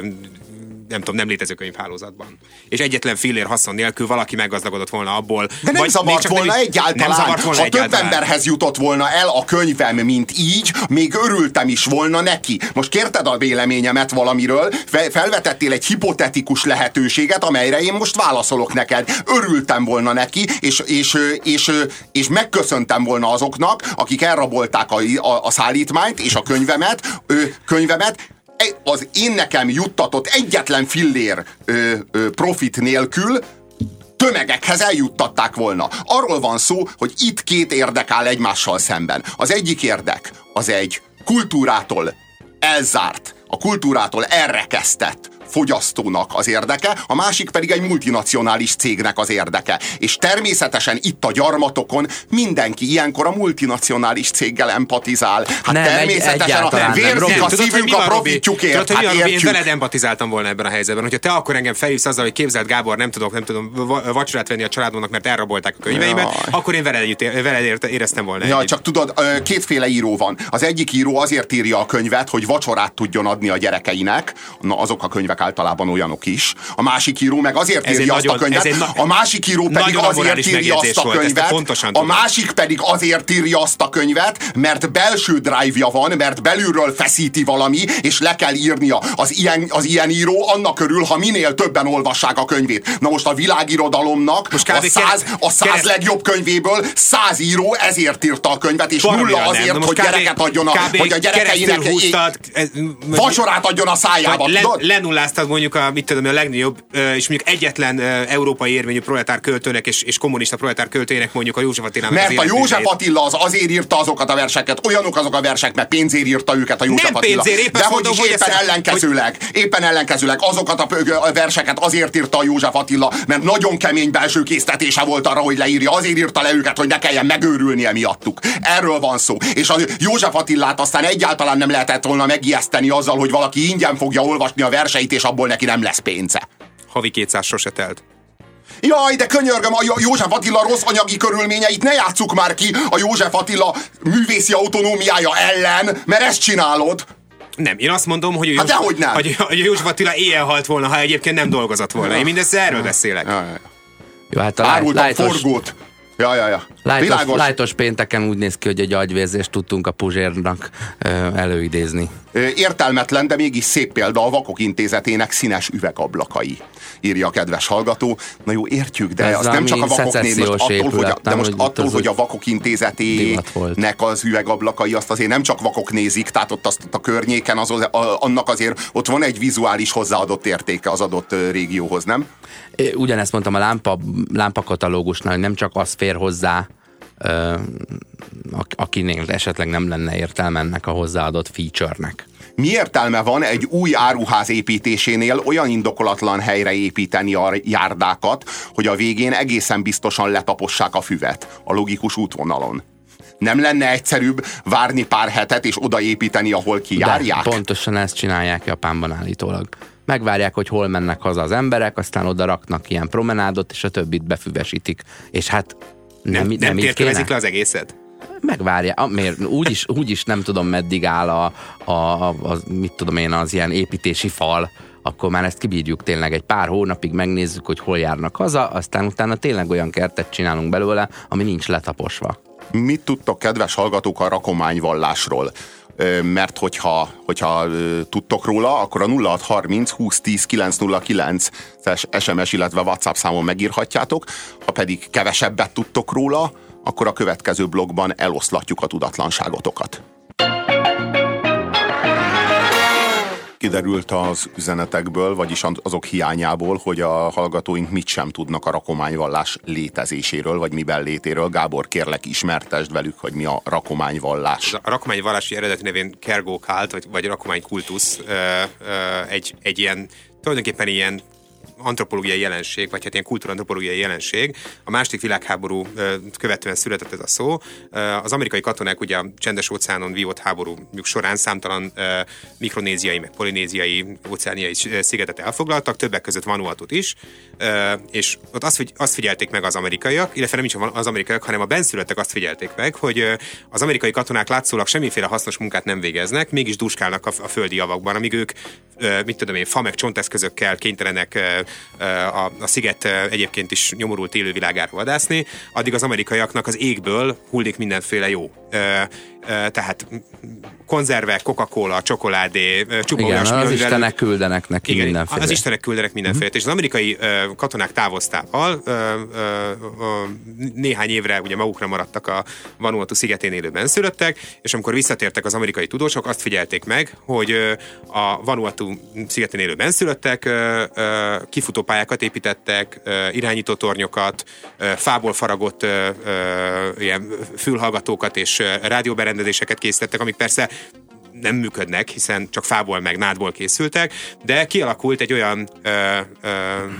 nem tudom, nem létező könyvhálózatban. És egyetlen fillér haszon nélkül valaki meggazdagodott volna abból. De nem vagy zavart csak volna nem, egyáltalán. Nem zavart volna ha egyáltalán. több emberhez jutott volna el a könyvem, mint így, még örültem is volna neki. Most kérted a véleményemet valamiről, fe- felvetettél egy hipotetikus lehetőséget, amelyre én most válaszolok neked. Örültem volna neki, és, és, és, és megköszöntem volna azoknak, akik elrabolták a, a, a szállítmányt és a könyvemet, könyvemet, az én nekem juttatott egyetlen fillér ö, ö, profit nélkül tömegekhez eljuttatták volna. Arról van szó, hogy itt két érdek áll egymással szemben. Az egyik érdek az egy kultúrától elzárt, a kultúrától elrekesztett fogyasztónak az érdeke, a másik pedig egy multinacionális cégnek az érdeke. És természetesen itt a gyarmatokon mindenki ilyenkor a multinacionális céggel empatizál. Hát Nem, egy- természetesen egyáltalán a vérzik a szívünk a profitjukért. Tudod, hogy mi Hát van? Én veled empatizáltam volna ebben a helyzetben. Hogyha te akkor engem felhívsz azzal, hogy képzeld Gábor, nem tudok, nem tudom va- vacsorát venni a családomnak, mert elrabolták a könyveimet, Jaj. akkor én veled, együtt, veled éreztem volna Ja, csak tudod, kétféle író van. Az egyik író azért írja a könyvet, hogy vacsorát tudjon adni a gyerekeinek, na azok a könyvek általában olyanok is. A másik író meg azért Ez írja azt nagyon- a könyvet, na- a másik író pedig azért írja azt a volt, könyvet, pontosan a másik pedig azért írja azt a könyvet, mert belső drive-ja van, mert belülről feszíti valami, és le kell írnia. Az ilyen, az ilyen író annak körül, ha minél többen olvassák a könyvét. Na most a világirodalomnak Most a száz, a száz legjobb könyvéből száz író ezért írta a könyvet, és Baromira nulla azért, hogy kb. gyereket adjon a, kb. hogy a gyerekeinek húztad, ez- vacsorát adjon a szájába. le, tudod? Lenulláztad mondjuk a, mit tudom, a legnagyobb, és mondjuk egyetlen európai érvényű proletár költőnek és, és kommunista proletár költőjének mondjuk a József Attilának az Mert a József. Attila az azért írta azokat a verseket, olyanok azok a versek, mert pénzért írta őket a József Nem Attila. pénzért, éppen De hogy mondom, is hogy éppen ezt- ellenkezőleg, éppen ellenkezőleg azokat a verseket azért írta a József Attila, mert nagyon kemény belső késztetése volt arra, hogy leírja. Azért írta le őket, hogy ne kelljen megőrülnie miattuk. Erről van szó. És a József Attilát aztán egyáltalán nem lehetett volna megijeszteni azzal, hogy valaki ingyen fogja olvasni a verseit, és abból neki nem lesz pénze. Havi 200 sose telt. Jaj, de könyörgöm, a Jó- József Attila rossz anyagi körülményeit ne játsszuk már ki a József Attila művészi autonómiája ellen, mert ezt csinálod. Nem, én azt mondom, hogy, a Hát József- dehogy nem. hogy, hogy a József Attila éjjel halt volna, ha egyébként nem dolgozott volna. Én mindezt erről beszélek. Jó, hát a Árultak lájtos, forgót. Ja, ja, ja. Lájtos, Világos. lájtos pénteken úgy néz ki, hogy egy agyvérzést tudtunk a Puzsérnak előidézni. Értelmetlen, de mégis szép példa a Vakok Intézetének színes üvegablakai, írja a kedves hallgató. Na jó, értjük, de Ez az nem csak a ami Vakok szecessziós most attól, hogy a, épület, de most attól, hogy a Vakok. Intézetének az üvegablakai, azt azért nem csak vakok nézik, tehát ott, azt, ott a környéken az, a, annak azért ott van egy vizuális hozzáadott értéke az adott régióhoz, nem? Ugyanezt mondtam a lámpa, lámpakatalógusnál, hogy nem csak az fér hozzá, akinél esetleg nem lenne értelme ennek a hozzáadott feature-nek. Mi értelme van egy új áruház építésénél olyan indokolatlan helyre építeni a járdákat, hogy a végén egészen biztosan letapossák a füvet a logikus útvonalon? Nem lenne egyszerűbb várni pár hetet és odaépíteni, ahol kijárják? De pontosan ezt csinálják Japánban állítólag. Megvárják, hogy hol mennek haza az emberek, aztán oda raknak ilyen promenádot, és a többit befüvesítik. És hát nem, Nem, nem, térkövezik le az egészet? Megvárja, miért? Úgyis, úgyis nem tudom, meddig áll a, a, a, a, mit tudom én, az ilyen építési fal, akkor már ezt kibírjuk tényleg egy pár hónapig, megnézzük, hogy hol járnak haza, aztán utána tényleg olyan kertet csinálunk belőle, ami nincs letaposva. Mit tudtok, kedves hallgatók, a rakományvallásról? Mert hogyha, hogyha tudtok róla, akkor a 0630 2010 909 SMS, illetve WhatsApp számon megírhatjátok. Ha pedig kevesebbet tudtok róla, akkor a következő blogban eloszlatjuk a tudatlanságotokat. Kiderült az üzenetekből, vagyis azok hiányából, hogy a hallgatóink mit sem tudnak a rakományvallás létezéséről, vagy miben létéről. Gábor, kérlek, ismertesd velük, hogy mi a rakományvallás. A rakomány vallási eredeti nevén Kergó Kált, vagy, vagy rakomány kultusz, ö, ö, egy, egy ilyen, tulajdonképpen ilyen antropológiai jelenség, vagy hát ilyen kultúrantropológiai jelenség. A második világháború követően született ez a szó. Az amerikai katonák ugye a csendes óceánon vívott háborújuk során számtalan mikronéziai, meg polinéziai, óceániai szigetet elfoglaltak, többek között Vanuatot is, és ott azt, azt figyelték meg az amerikaiak, illetve nem is az amerikaiak, hanem a benszülöttek azt figyelték meg, hogy az amerikai katonák látszólag semmiféle hasznos munkát nem végeznek, mégis duskálnak a, a földi javakban, amíg ők mit tudom én, fa meg csonteszközökkel kénytelenek a, a sziget egyébként is nyomorult élővilágára vadászni, addig az amerikaiaknak az égből hullik mindenféle jó tehát konzervek, Coca-Cola, csokoládé, csupa Igen, az istenek küldenek neki igen, mindenféle. az istenek küldenek mindenféle. És az amerikai ö, katonák távoztával ö, ö, ö, néhány évre ugye magukra maradtak a Vanuatu szigetén élő benszülöttek, és amikor visszatértek az amerikai tudósok, azt figyelték meg, hogy ö, a Vanuatu szigetén élő benszülöttek ö, ö, kifutópályákat építettek, ö, irányító tornyokat, ö, fából faragott ö, ö, ilyen fülhallgatókat és ö, rádióberendezéseket készítettek, amik persze nem működnek, hiszen csak fából meg nádból készültek, de kialakult egy olyan, ö, ö,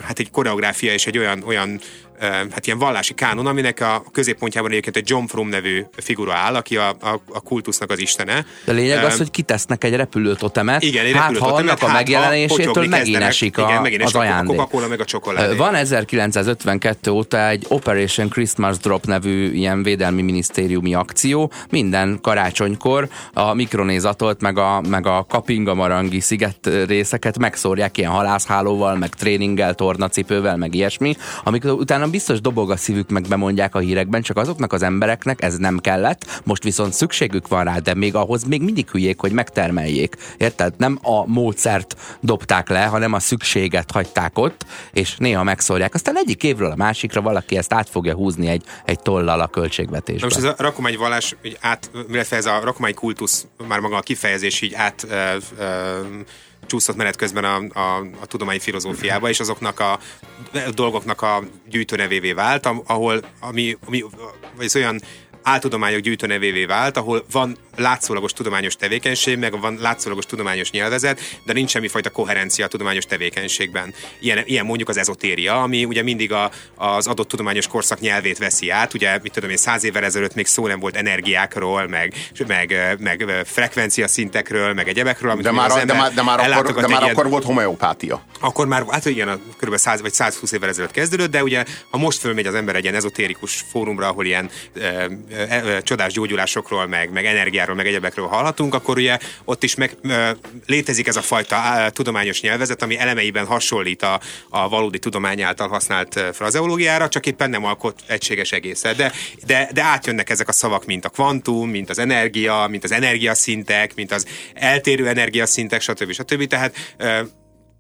hát egy koreográfia és egy olyan, olyan hát ilyen vallási kánon, aminek a középpontjában egyébként egy John Frum nevű figura áll, aki a, a, a kultusznak az istene. De lényeg az, Ö, hogy kitesznek egy repülőtotemet, igen, egy hát ha annak a hát, megjelenésétől potyogni megint esik a, Igen, megint az esik a ajándék. Coca-Cola meg a csokoládé. Van 1952 óta egy Operation Christmas Drop nevű ilyen védelmi minisztériumi akció. Minden karácsonykor a mikronézatolt meg a, meg a Kapingamarangi sziget részeket megszórják ilyen halászhálóval, meg tréninggel, tornacipővel, meg ilyesmi, amikor utána biztos dobog a szívük, meg bemondják a hírekben, csak azoknak az embereknek ez nem kellett, most viszont szükségük van rá, de még ahhoz még mindig hülyék, hogy megtermeljék. Érted? Nem a módszert dobták le, hanem a szükséget hagyták ott, és néha megszórják. Aztán egyik évről a másikra valaki ezt át fogja húzni egy, egy tollal a költségvetésbe. Na most ez a rakományvallás, így át, illetve ez a rakomány kultusz, már maga a kifejezés így át ö, ö, csúszott menet közben a, a, a tudományi filozófiába, és azoknak a dolgoknak a gyűjtőnevévé vált, ahol, ami, ami vagy olyan áltudományok gyűjtőnevévé vált, ahol van látszólagos tudományos tevékenység, meg van látszólagos tudományos nyelvezet, de nincs semmifajta koherencia a tudományos tevékenységben. Ilyen, ilyen mondjuk az ezotéria, ami ugye mindig a, az adott tudományos korszak nyelvét veszi át. Ugye, mit tudom én, száz évvel ezelőtt még szó nem volt energiákról, meg, meg, meg frekvencia szintekről, meg egyebekről. amit De már, az de már, de már, akkor, de már ilyen- akkor volt homeopátia. akkor már, hát igen, kb. 100 vagy 120 évvel ezelőtt kezdődött, de ugye, ha most fölmegy az ember egy ilyen ezotérikus fórumra, ahol ilyen ö, csodás gyógyulásokról, meg, meg energiáról, meg egyebekről hallhatunk, akkor ugye ott is meg, létezik ez a fajta tudományos nyelvezet, ami elemeiben hasonlít a, a valódi tudomány által használt frazeológiára, csak éppen nem alkot egységes egészet. De, de, de átjönnek ezek a szavak, mint a kvantum, mint az energia, mint az energiaszintek, mint az eltérő energiaszintek, stb. stb. Tehát ö,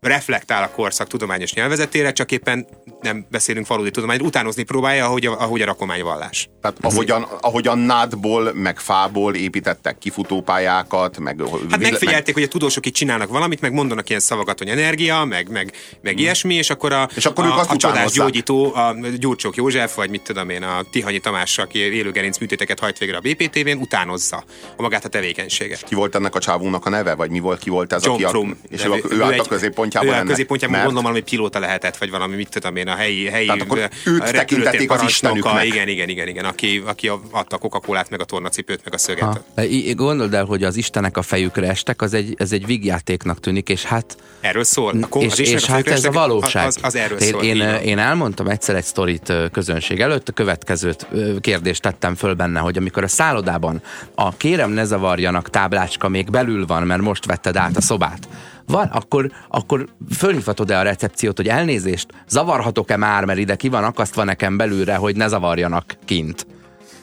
reflektál a korszak tudományos nyelvezetére, csak éppen nem beszélünk valódi tudományról, utánozni próbálja, ahogy a, ahogy a rakományvallás. Tehát ahogyan, ahogyan nádból, meg fából építettek kifutópályákat, meg... Hát megfigyelték, hogy a tudósok itt csinálnak valamit, meg mondanak ilyen szavakat, hogy energia, meg, meg, meg ilyesmi, és akkor a, És akkor a, a csodás gyógyító, a Gyurcsók József, vagy mit tudom én, a Tihanyi Tamás, aki élőgerinc műtéteket hajt végre a BPTV-n, utánozza a magát a tevékenységet. Ki volt ennek a csávónak a neve, vagy mi volt, ki volt ez, John aki a, Frum. és ő, ő, állt a középpontjában Ő a középpontjában mert- gondolom valami pilóta lehetett, vagy valami, mit tudom én, a helyi, helyi Tehát akkor őt tekintették az istenüknek. Igen, igen, igen, igen, aki, aki adta a Coca-Colát, meg a tornacipőt, meg a szöget. Ha. Gondold el, hogy az istenek a fejükre estek, az egy, ez egy vígjátéknak tűnik, és hát Erről szól. Akkor és, az és a hát ez a valóság. Az, az erről én, szól. én, én elmondtam egyszer egy sztorit közönség előtt, a következőt kérdést tettem föl benne, hogy amikor a szállodában a kérem ne zavarjanak táblácska még belül van, mert most vetted át a szobát, van, akkor, akkor fölhívhatod-e a recepciót, hogy elnézést, zavarhatok-e már, mert ide ki van akasztva nekem belülre, hogy ne zavarjanak kint.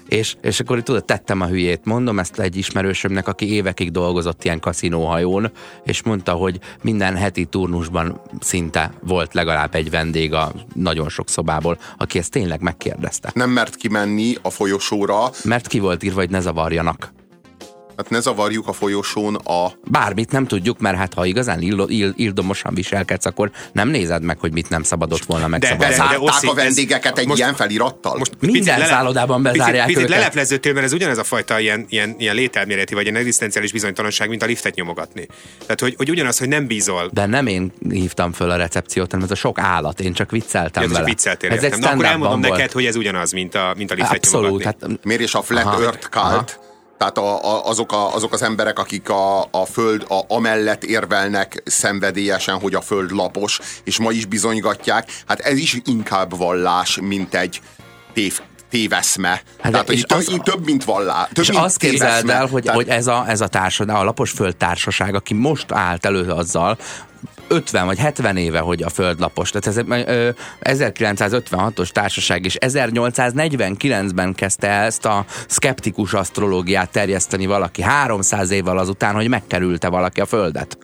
És, és akkor tudod, tettem a hülyét. Mondom ezt egy ismerősömnek, aki évekig dolgozott ilyen kaszinóhajón, és mondta, hogy minden heti turnusban szinte volt legalább egy vendég a nagyon sok szobából, aki ezt tényleg megkérdezte. nem mert kimenni a folyosóra, Mert ki volt írva, hogy ne zavarjanak. Hát ne zavarjuk a folyosón a... Bármit nem tudjuk, mert hát ha igazán ill- ill- ildomosan viselkedsz, akkor nem nézed meg, hogy mit nem szabadott volna megszabadni. de- Bezárták Oszi, a vendégeket egy most- ilyen felirattal? Most Minden picit lele- szállodában bezárják picit, picit őket. lelepleződtél, mert ez ugyanez a fajta ilyen, ilyen, ilyen lételméleti, vagy ilyen egzisztenciális bizonytalanság, mint a liftet nyomogatni. Tehát, hogy, hogy ugyanaz, hogy nem bízol. De nem én hívtam föl a recepciót, hanem ez a sok állat, én csak vicceltem Ez vele. vicceltél, ez egy. Na, akkor elmondom volt. neked, hogy ez ugyanaz, mint a, mint a liftet Abszolút, nyomogatni. hát Miért is a Flat Aha. Earth cult? Tehát a, a, azok, a, azok az emberek, akik a, a föld a, amellett érvelnek szenvedélyesen, hogy a föld lapos, és ma is bizonygatják, hát ez is inkább vallás, mint egy tév, téveszme. Hát Tehát, hogy több, az- több, mint vallá. Több, És mint azt képzeld téveszme. el, hogy, Tehát- hogy ez, a, ez a társadalom, a lapos föld társaság, aki most állt elő azzal, 50 vagy 70 éve, hogy a föld lapos. Tehát ez ö, 1956-os társaság, és 1849-ben kezdte el ezt a szkeptikus asztrológiát terjeszteni valaki 300 évvel azután, hogy megkerülte valaki a földet.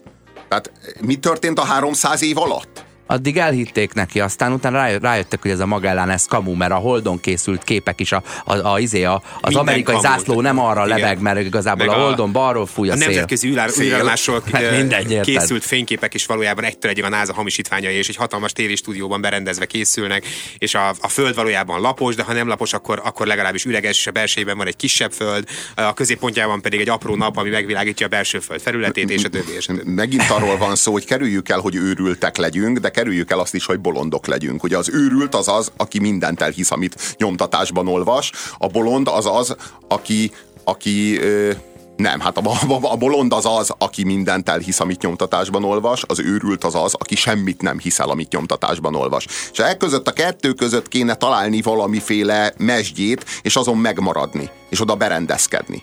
Tehát mi történt a 300 év alatt? Addig elhitték neki, aztán utána rájö- rájöttek, hogy ez a Magellán, ez kamu, mert a Holdon készült képek is, a, a, a, izé, a, az Minden amerikai kamu. zászló nem arra Igen. lebeg, mert igazából Meg a a- Holdon balról fúj a, A szél. nemzetközi űrállomásról Hát készült fényképek is valójában egytől egyig a NASA hamisítványai, és egy hatalmas tévéstúdióban berendezve készülnek, és a, a föld valójában lapos, de ha nem lapos, akkor, akkor legalábbis üreges, és a belsejében van egy kisebb föld, a középpontjában pedig egy apró nap, ami megvilágítja a belső föld felületét, és a többi, és a többi. Megint arról van szó, hogy kerüljük el, hogy őrültek legyünk, de kerüljük el azt is, hogy bolondok legyünk. Ugye az őrült az az, aki mindent elhisz, amit nyomtatásban olvas, a bolond az az, aki, aki ö, nem, hát a, a, a bolond az az, aki mindent elhisz, amit nyomtatásban olvas, az őrült az az, aki semmit nem hiszel, amit nyomtatásban olvas. És e között a kettő között kéne találni valamiféle mesdjét, és azon megmaradni, és oda berendezkedni.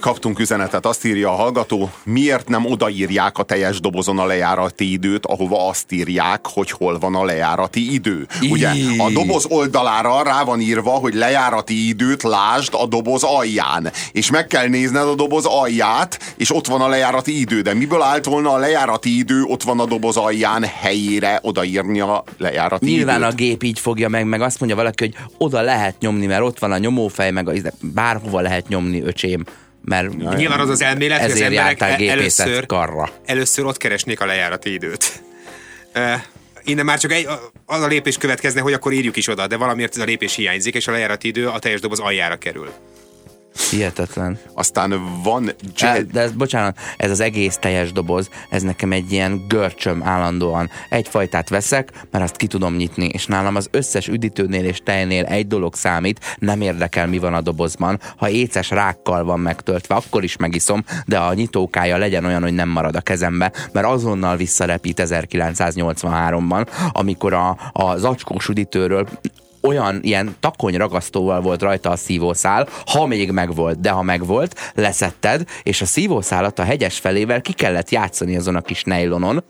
Kaptunk üzenetet, azt írja a hallgató, miért nem odaírják a teljes dobozon a lejárati időt, ahova azt írják, hogy hol van a lejárati idő. Ugye a doboz oldalára rá van írva, hogy lejárati időt lásd a doboz alján, és meg kell nézned a doboz alját, és ott van a lejárati idő, de miből állt volna a lejárati idő, ott van a doboz alján helyére odaírni a lejárati Nyilván időt. a gép így fogja meg, meg azt mondja valaki, hogy oda lehet nyomni, mert ott van a nyomófej, meg a, bárhova lehet nyomni, öcsém. Mert Nyilván az az elmélet, hogy az emberek e- először, karra. először ott keresnék a lejárati időt. Innen már csak egy, az a lépés következne, hogy akkor írjuk is oda, de valamiért ez a lépés hiányzik, és a lejárati idő a teljes doboz aljára kerül. Hihetetlen. Aztán van... E, de ez, bocsánat, ez az egész teljes doboz, ez nekem egy ilyen görcsöm állandóan. Egyfajtát veszek, mert azt ki tudom nyitni, és nálam az összes üdítőnél és tejnél egy dolog számít, nem érdekel, mi van a dobozban. Ha éces rákkal van megtöltve, akkor is megiszom, de a nyitókája legyen olyan, hogy nem marad a kezembe, mert azonnal visszarepít 1983-ban, amikor a, a zacskós üdítőről olyan ilyen takony ragasztóval volt rajta a szívószál, ha még megvolt, de ha megvolt, leszetted, és a szívószálat a hegyes felével ki kellett játszani azon a kis nejlonon,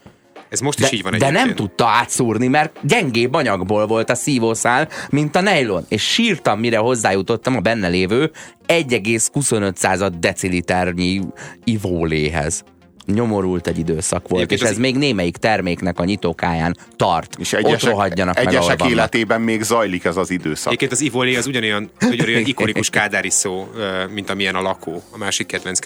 Ez most de, is így van de egyébként. nem tudta átszúrni, mert gyengébb anyagból volt a szívószál, mint a nejlon. És sírtam, mire hozzájutottam a benne lévő 1,25 deciliternyi ivóléhez. Nyomorult egy időszak volt, Egyébként és ez még némelyik terméknek a nyitókáján tart. És Ott egyesek, rohadjanak meg, ahol egyesek vannak. életében még zajlik ez az időszak. Egyébként az Ivoli az ugyanolyan, ugyanolyan *laughs* ikonikus kádári szó, mint amilyen a lakó, a másik kedvenc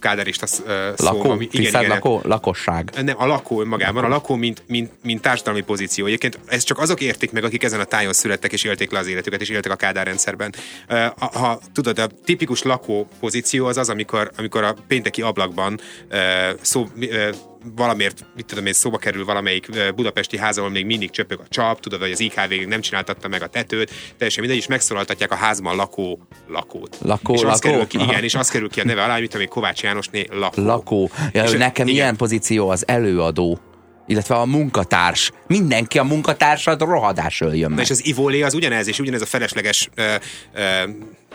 kádárista szó. Lakó? ami- Tisztád lakó? Lakosság. Nem, a lakó önmagában, a lakó, mint, mint, mint társadalmi pozíció. Egyébként ezt csak azok értik meg, akik ezen a tájon születtek, és élték le az életüket, és éltek a Kádár rendszerben. Ha, ha tudod, a tipikus lakó pozíció az az, amikor, amikor a pénteki ablakban ö, szó, valamiért, mit tudom én, szóba kerül valamelyik budapesti ház, ahol még mindig csöpög a csap, tudod, hogy az IKV nem csináltatta meg a tetőt, teljesen mindegy, és megszólaltatják a házban lakó lakót. Lakó, és az lakó? kerül ki, igen, és az kerül ki a neve alá, mint amíg Kovács Jánosné *laughs* lakó. Lakó. Ja, És- nekem igen. ilyen pozíció az előadó, illetve a munkatárs. Mindenki a munkatársad rohadás öljön Na meg. és az ivólé az ugyanez, és ugyanez a felesleges ö, ö,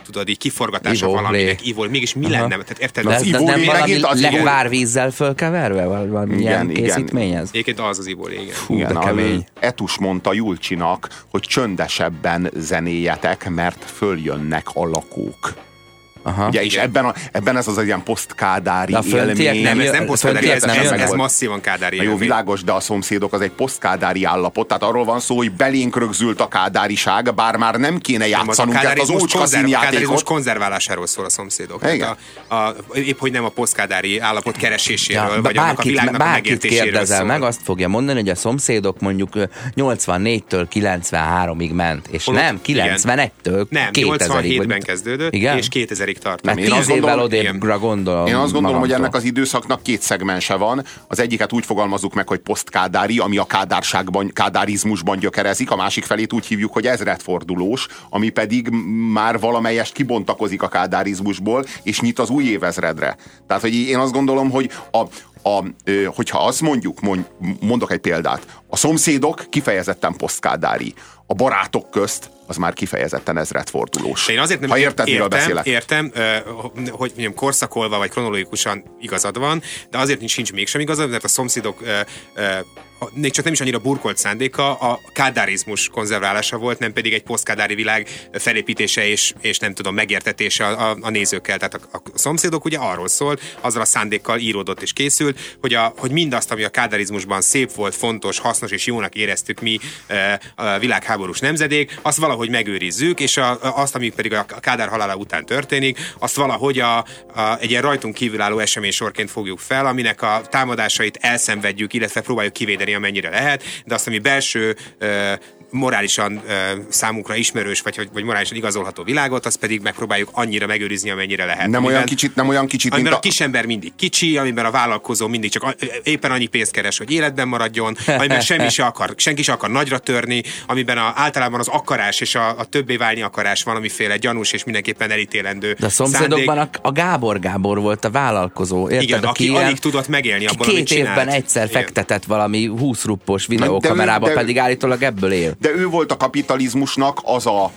tudod, így kiforgatása Ivólé. valaminek, ivól. Mégis mi Aha. lenne? Tehát érted? Az ivóli nem valami az lekvárvízzel fölkeverve? Val- Valami ilyen Igen, igen. készítmény ez? Egyébként az az ivólé, igen. Fú, Igen, de kemény. Etus mondta Julcsinak, hogy csöndesebben zenéjetek, mert följönnek a lakók. Aha. Ugye, és ebben, a, ebben ez az egy ilyen posztkádári De a föntiek élmény. nem Nem, ez nem posztkádári, ez, ez, nem ez, volt. masszívan kádári Na jó, világos, de a szomszédok az egy posztkádári állapot, tehát arról van szó, hogy belénk rögzült a kádáriság, bár már nem kéne Nem, az a játszanunk ezt az kádárizmus, ócska színjátékot. konzerválásáról szól a szomszédok. Igen. A, a, épp hogy nem a posztkádári állapot kereséséről, Ja, vagy annak a bárkit, világnak a bárkit megértéséről kérdezel szól. meg, azt fogja mondani, hogy a szomszédok mondjuk ö, 84-től 93-ig ment, és Holott- nem igen. 91-től Nem, 2000-ig. 87-ben vagy- kezdődött, Igen? és 2000-ig tart. Mert Én 10 azt gondolom- odébbra gondolom. Én azt gondolom, hogy ennek az időszaknak két szegmense van. Az egyiket úgy fogalmazzuk meg, hogy posztkádári, ami a kádárságban, kádárizmusban gyökerezik, a másik felét úgy hívjuk, hogy ezredfordulós, ami pedig már valamelyest kibontakozik a kádárizmusból, és nyit az új évezredre. Tehát, hogy én azt gondolom, hogy a, a, hogyha azt mondjuk, mond, mondok egy példát, a szomszédok kifejezetten posztkádári, a barátok közt az már kifejezetten ezredfordulós. De én azért nem ha érted, miről értem, beszélek. értem hogy mondjam, korszakolva vagy kronológikusan igazad van, de azért nincs, sincs mégsem igazad, mert a szomszédok még csak nem is annyira burkolt szándéka, a kádárizmus konzerválása volt, nem pedig egy posztkádári világ felépítése és, és nem tudom, megértetése a, a, a nézőkkel. Tehát a, a szomszédok ugye arról szólt, azzal a szándékkal íródott és készült, hogy, a, hogy mindazt, ami a kádárizmusban szép volt, fontos, hasznos és jónak éreztük mi e, a világháborús nemzedék, azt valahogy megőrizzük, és a, azt, ami pedig a Kádár halála után történik, azt valahogy a, a, egy ilyen rajtunk kívülálló esemény sorként fogjuk fel, aminek a támadásait elszenvedjük, illetve próbáljuk kivédeni, amennyire lehet, de azt, ami belső morálisan ö, számunkra ismerős, vagy, vagy, vagy morálisan igazolható világot, azt pedig megpróbáljuk annyira megőrizni, amennyire lehet. Nem olyan Amiben- kicsit, nem olyan kicsit, mint Amiben a a, kisember mindig kicsi, amiben a vállalkozó mindig csak a, éppen annyi pénzt keres, hogy életben maradjon, amiben semmi se akar, senki se akar nagyra törni, amiben a, általában az akarás és a, a többé válni akarás valamiféle gyanús és mindenképpen elítélendő De a szomszédokban a, a Gábor Gábor volt a vállalkozó, érted? Igen, aki ilyen- alig tudott megélni abból, Két amit csinált. évben egyszer Igen. fektetett valami 20 ruppos videókamerába, de ő- pedig állítólag ebből él. De ő volt a kapitalizmusnak az a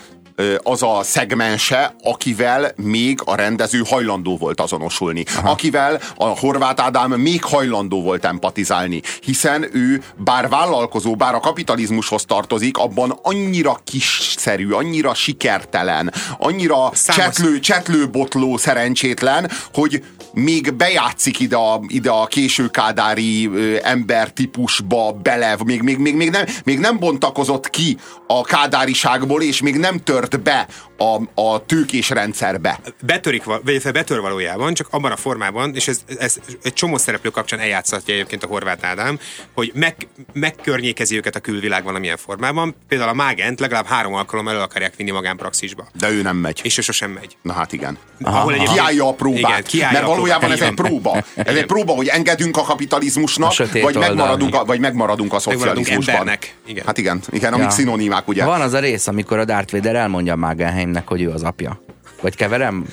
az a szegmense, akivel még a rendező hajlandó volt azonosulni. Aha. Akivel a Horváth Ádám még hajlandó volt empatizálni. Hiszen ő bár vállalkozó, bár a kapitalizmushoz tartozik, abban annyira kiszerű, annyira sikertelen, annyira Számos- csetlő, csetlőbotló szerencsétlen, hogy még bejátszik ide a, ide a késő kádári ö, embertípusba bele, még, még, még, még, nem, még nem bontakozott ki a kádáriságból, és még nem tört be a, a tőkés rendszerbe. betörik, vagy betör valójában, csak abban a formában, és ez, ez egy csomó szereplő kapcsán eljátszhatja egyébként a Horváth Ádám, hogy meg, megkörnyékezi őket a külvilág valamilyen formában. Például a Mágent legalább három alkalommal el akarják vinni magánpraxisba. De ő nem megy. És ő sosem megy. Na hát igen. Ahol egyébként- Kiállja a próbát. Igen, kiállja mert a valójában ez egy próba. Ez egy próba, hogy engedünk a kapitalizmusnak, A vagy megmaradunk, a, vagy megmaradunk a szocializmusban. Igen. Hát igen, igen amik Ja. szinonimák, ugye? Van az a rész, amikor a Darth Vader elmondja Magenheimnek, hogy ő az apja. Vagy keverem?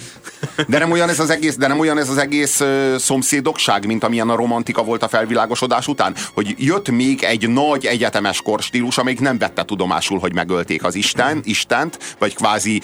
De nem olyan ez az egész, de nem olyan ez az egész ö, szomszédokság, mint amilyen a romantika volt a felvilágosodás után, hogy jött még egy nagy egyetemes korstílus, amelyik nem vette tudomásul, hogy megölték az Isten, Istent, vagy kvázi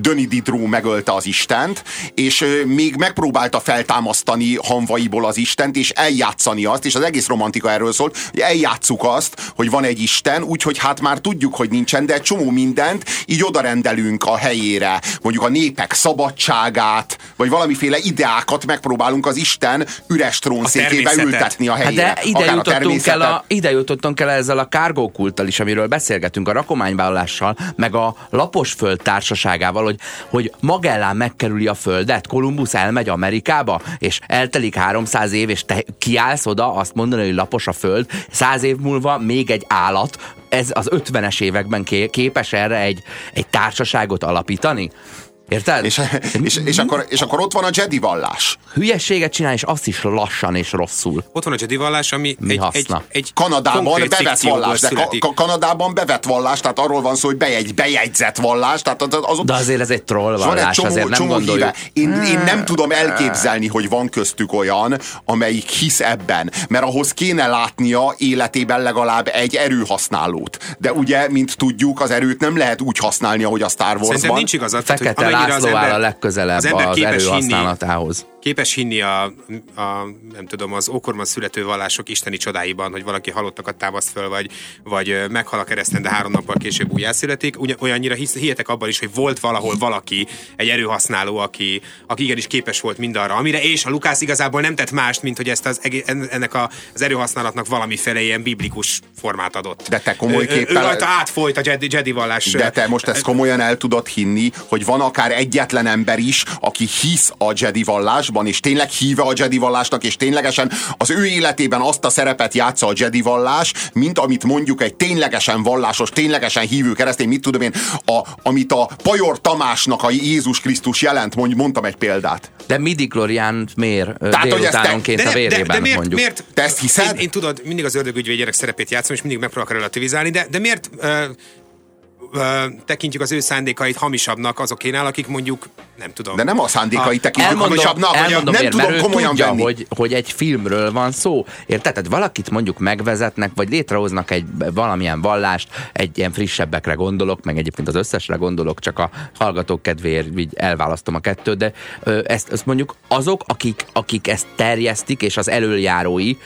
Döni Diderot megölte az Istent, és még megpróbálta feltámasztani hanvaiból az Istent, és eljátszani azt, és az egész romantika erről szólt, hogy eljátszuk azt, hogy van egy Isten, úgyhogy hát már tudjuk, hogy nincsen, de egy csomó mindent így odarendelünk a helyére, mondjuk a népek szabadságát, vagy valamiféle ideákat megpróbálunk az Isten üres trónszékébe ültetni a Hát helyére. de ide Akár a jutottunk, el a, ide jutottunk el ezzel a kárgókulttal is, amiről beszélgetünk, a rakományvállalással, meg a lapos föld társaságával, hogy, hogy Magellán megkerüli a földet, Kolumbusz elmegy Amerikába, és eltelik 300 év, és te kiállsz oda azt mondani, hogy lapos a föld, száz év múlva még egy állat, ez az 50-es években ké- képes erre egy, egy társaságot alapítani? Érted? És, és, és, akkor, és akkor ott van a Jedi vallás. Hülyességet csinál, és azt is lassan és rosszul. Ott van a Jedi vallás, ami Mi egy, egy, haszna? egy Kanadában bevett vallás, de ka, Kanadában bevett vallás, tehát arról van szó, hogy bejegy, bejegyzett vallás, tehát az, az, De azért ez egy troll van egy vallás, csomó, azért nem csomó gondoljuk. híve. Én, én nem tudom elképzelni, hogy van köztük olyan, amelyik hisz ebben, mert ahhoz kéne látnia életében legalább egy erőhasználót. De ugye, mint tudjuk, az erőt nem lehet úgy használni, ahogy a Star Szerintem Warsban. nincs igazad. tehát, amennyire László áll a legközelebb az az, ember az képes hinni, erőhasználatához. képes hinni a, a, nem tudom, az ókorban születő vallások isteni csodáiban, hogy valaki halottakat támaszt föl, vagy, vagy meghal a kereszten, de három nappal később újjászületik. Olyannyira hisz, hihetek abban is, hogy volt valahol valaki, egy erőhasználó, aki, aki igenis képes volt mindarra, amire, és a Lukász igazából nem tett mást, mint hogy ezt az, ennek a, az erőhasználatnak valamiféle ilyen biblikus formát adott. De te komoly Ő- ő- képpel- Ő rajta átfolyt a Jedi, Jedi vallás. De te most ezt komolyan el tudod hinni, hogy van akár egyetlen ember is, aki hisz a Jedi vallásban, és tényleg híve a Jedi vallásnak, és ténylegesen az ő életében azt a szerepet játsza a Jedi vallás, mint amit mondjuk egy ténylegesen vallásos, ténylegesen hívő keresztény, mit tudom én, a, amit a Pajor Tamásnak a Jézus Krisztus jelent, mondj, mondtam egy példát. De midi mér Tehát, hogy ezt te- délutánonként a vérében, miért, mondjuk. miért, Te ezt hiszed? Én, én tudod, mindig az ördögügyvédjének szerepét játszom, és mindig megpróbálok relativizálni, de, de miért ö, tekintjük az ő szándékait hamisabbnak azokénál, akik mondjuk, nem tudom. De nem a szándékai A- tekintjük Elmondom, hamisabbnak, elmondom nem miért, tudom mert komolyan tudja, venni. hogy, hogy egy filmről van szó. Érted? Tehát valakit mondjuk megvezetnek, vagy létrehoznak egy valamilyen vallást, egy ilyen frissebbekre gondolok, meg egyébként az összesre gondolok, csak a hallgatók kedvéért így elválasztom a kettőt, de ezt, ezt mondjuk azok, akik, akik ezt terjesztik, és az elöljárói,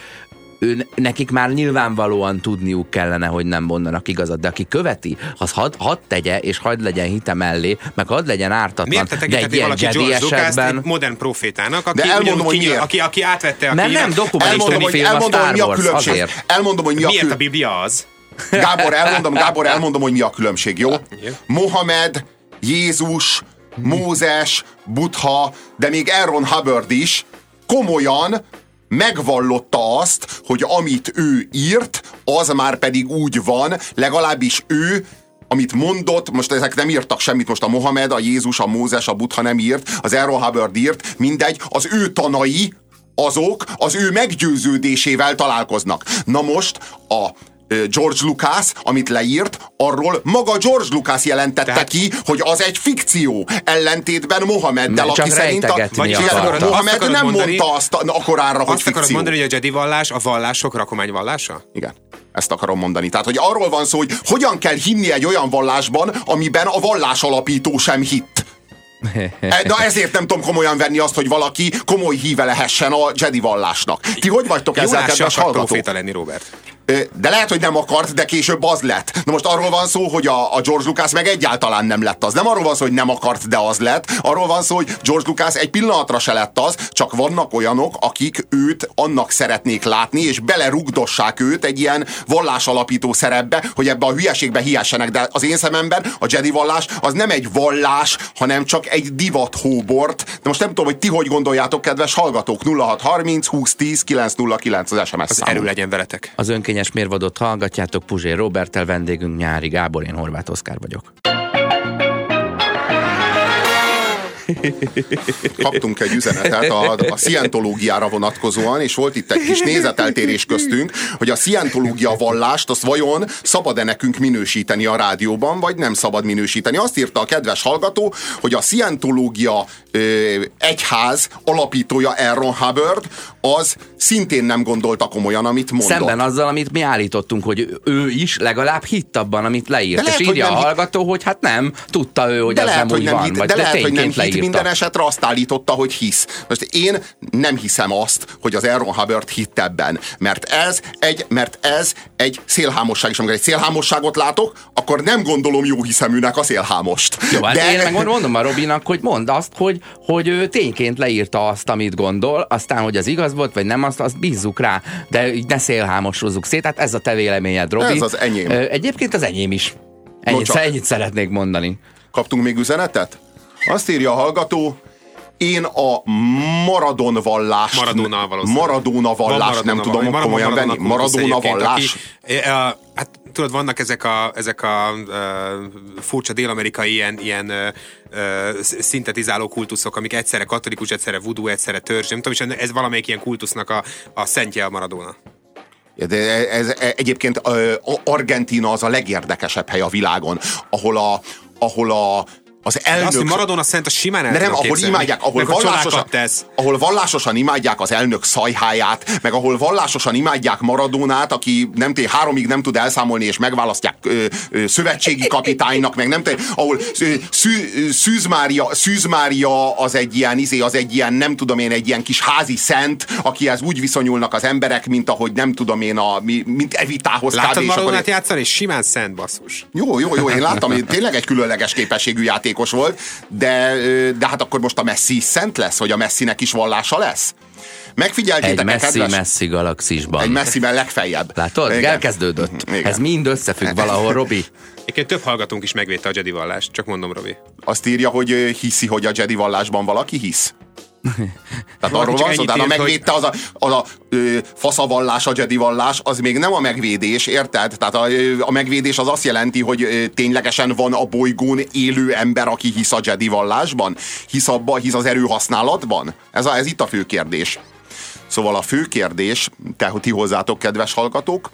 ő, nekik már nyilvánvalóan tudniuk kellene, hogy nem mondanak igazat, de aki követi, az hadd had tegye, és hadd legyen hite mellé, meg hadd legyen ártatlan. Miért te de egy ilyen valaki Jedi esetben... egy modern profétának, aki, De elmondom, ugyanúgy hogy kinyil- miért. aki, aki átvette a Mert nem kinyilván- dokumentum Elmondom, hogy, film a elmondom, hogy mi a Star Wars, különbség. azért. Elmondom, hogy mi a Miért a. Biblia az? Gábor, elmondom, *laughs* Gábor, elmondom, hogy mi a különbség, jó? Mohamed, Jézus, Mózes, Buddha, de még Aaron Hubbard is komolyan megvallotta azt, hogy amit ő írt, az már pedig úgy van, legalábbis ő amit mondott, most ezek nem írtak semmit, most a Mohamed, a Jézus, a Mózes, a Buddha nem írt, az Aaron Hubbard írt, mindegy, az ő tanai, azok az ő meggyőződésével találkoznak. Na most a George Lucas, amit leírt, arról maga George Lucas jelentette Tehát- ki, hogy az egy fikció, ellentétben Mohameddel, aki szerint a, rejtegetni vagy akarta. igen, Azt Mohamed akarod nem mondani- mondta azt a- hogy Azt akarod fikció. mondani, hogy a Jedi vallás a vallások rakomány vallása? Igen. Ezt akarom mondani. Tehát, hogy arról van szó, hogy hogyan kell hinni egy olyan vallásban, amiben a vallás alapító sem hitt. E, Na ezért nem tudom komolyan venni azt, hogy valaki komoly híve lehessen a Jedi vallásnak. Ti hogy vagytok ezzel, Jónás se kedves hallgatók? lenni, Robert. De lehet, hogy nem akart, de később az lett. Na most arról van szó, hogy a, a George Lucas meg egyáltalán nem lett az. Nem arról van szó, hogy nem akart, de az lett. Arról van szó, hogy George Lucas egy pillanatra se lett az, csak vannak olyanok, akik őt annak szeretnék látni, és belerugdossák őt egy ilyen vallásalapító szerepbe, hogy ebbe a hülyeségbe hiessenek. De az én szememben a Jedi vallás az nem egy vallás, hanem csak egy divat hóbort. De most nem tudom, hogy ti hogy gondoljátok, kedves hallgatók. 0630 2010 909 az SMS Az számunk. erő legyen veletek. Az önkényes mérvadót hallgatjátok, Puzsér Robertel vendégünk Nyári Gábor, én Horváth Oszkár vagyok. Kaptunk egy üzenetet a, a szientológiára vonatkozóan, és volt itt egy kis nézeteltérés köztünk, hogy a szientológia vallást azt vajon szabad-e nekünk minősíteni a rádióban, vagy nem szabad minősíteni. Azt írta a kedves hallgató, hogy a szientológia ö, egyház alapítója Aaron Hubbard, az szintén nem gondolta komolyan, amit mondott. Szemben azzal, amit mi állítottunk, hogy ő is legalább hitt abban, amit leírt. De lehet, és írja a hallgató, hogy hát nem, tudta ő, hogy de ez lehet, nem hogy úgy nem van. hitt, vagy de lehet, hogy nem tényként leírta. minden esetre azt állította, hogy hisz. Most én nem hiszem azt, hogy az Aaron Hubbard hitt ebben, mert ez egy, mert ez egy szélhámosság, és amikor egy szélhámosságot látok, akkor nem gondolom jó hiszeműnek a szélhámost. Jó, hát én meg mondom a Robinak, hogy mondd azt, hogy, hogy ő tényként leírta azt, amit gondol, aztán, hogy az igaz volt, vagy nem, azt, azt bízzuk rá, de ne szélhámosozzuk szét, hát ez a te véleményed, Robi. Ez az enyém. Egyébként az enyém is. Ennyit, csak. ennyit szeretnék mondani. Kaptunk még üzenetet? Azt írja a hallgató, én a Maradon vallás. Maradona valószínűleg. Maradona vallás, nem tudom Maradona, komolyan venni. Maradona vallás. Aki, e, hát tudod, vannak ezek a, ezek a uh, furcsa dél-amerikai ilyen, ilyen uh, szintetizáló kultuszok, amik egyszerre katolikus, egyszerre voodoo, egyszerre törzs, nem tudom, és ez valamelyik ilyen kultusznak a, a szentje a Maradona. De ez, ez, egyébként ö, Argentína az a legérdekesebb hely a világon, ahol a, ahol a az De azt, elnök... Maradona szent, a simán el De nem, ahol képzelni. imádják, ahol Meg, vallásosan, tesz. ahol vallásosan imádják az elnök szajháját, meg ahol vallásosan imádják Maradónát, aki nem té, háromig nem tud elszámolni, és megválasztják ö, ö, szövetségi kapitánynak, meg nem tudom, ahol ö, Szű, ö, Szűz, Mária, Szűz Mária az egy ilyen, izé, az egy ilyen, nem tudom én, egy ilyen kis házi szent, akihez úgy viszonyulnak az emberek, mint ahogy nem tudom én, a, mi- mint Evitához. Láttad és akkor- Maradonát játszani? És simán szent basszus. jó, jó, jó, én láttam, hogy tényleg egy különleges képességű játékos volt, de, de hát akkor most a Messi szent lesz, hogy a Messinek is vallása lesz? Egy Megfigyeltétek messzi-messzi galaxisban. Egy messziben legfeljebb. Látod? Igen. Elkezdődött. Igen. Ez mind összefügg *laughs* valahol, Robi. Egyébként több hallgatónk is megvédte a Jedi vallást, csak mondom, Robi. Azt írja, hogy hiszi, hogy a Jedi vallásban valaki hisz. *laughs* Tehát arról van szó, tehát a megvédte az a, az a ö, faszavallás, a Jedi vallás, az még nem a megvédés, érted? Tehát a, ö, a megvédés az azt jelenti, hogy ö, ténylegesen van a bolygón élő ember, aki hisz a Jedi vallásban? Hisz abba, hisz az erőhasználatban? Ez, a, ez itt a fő kérdés. Szóval a fő kérdés, te, ti hozzátok, kedves hallgatók,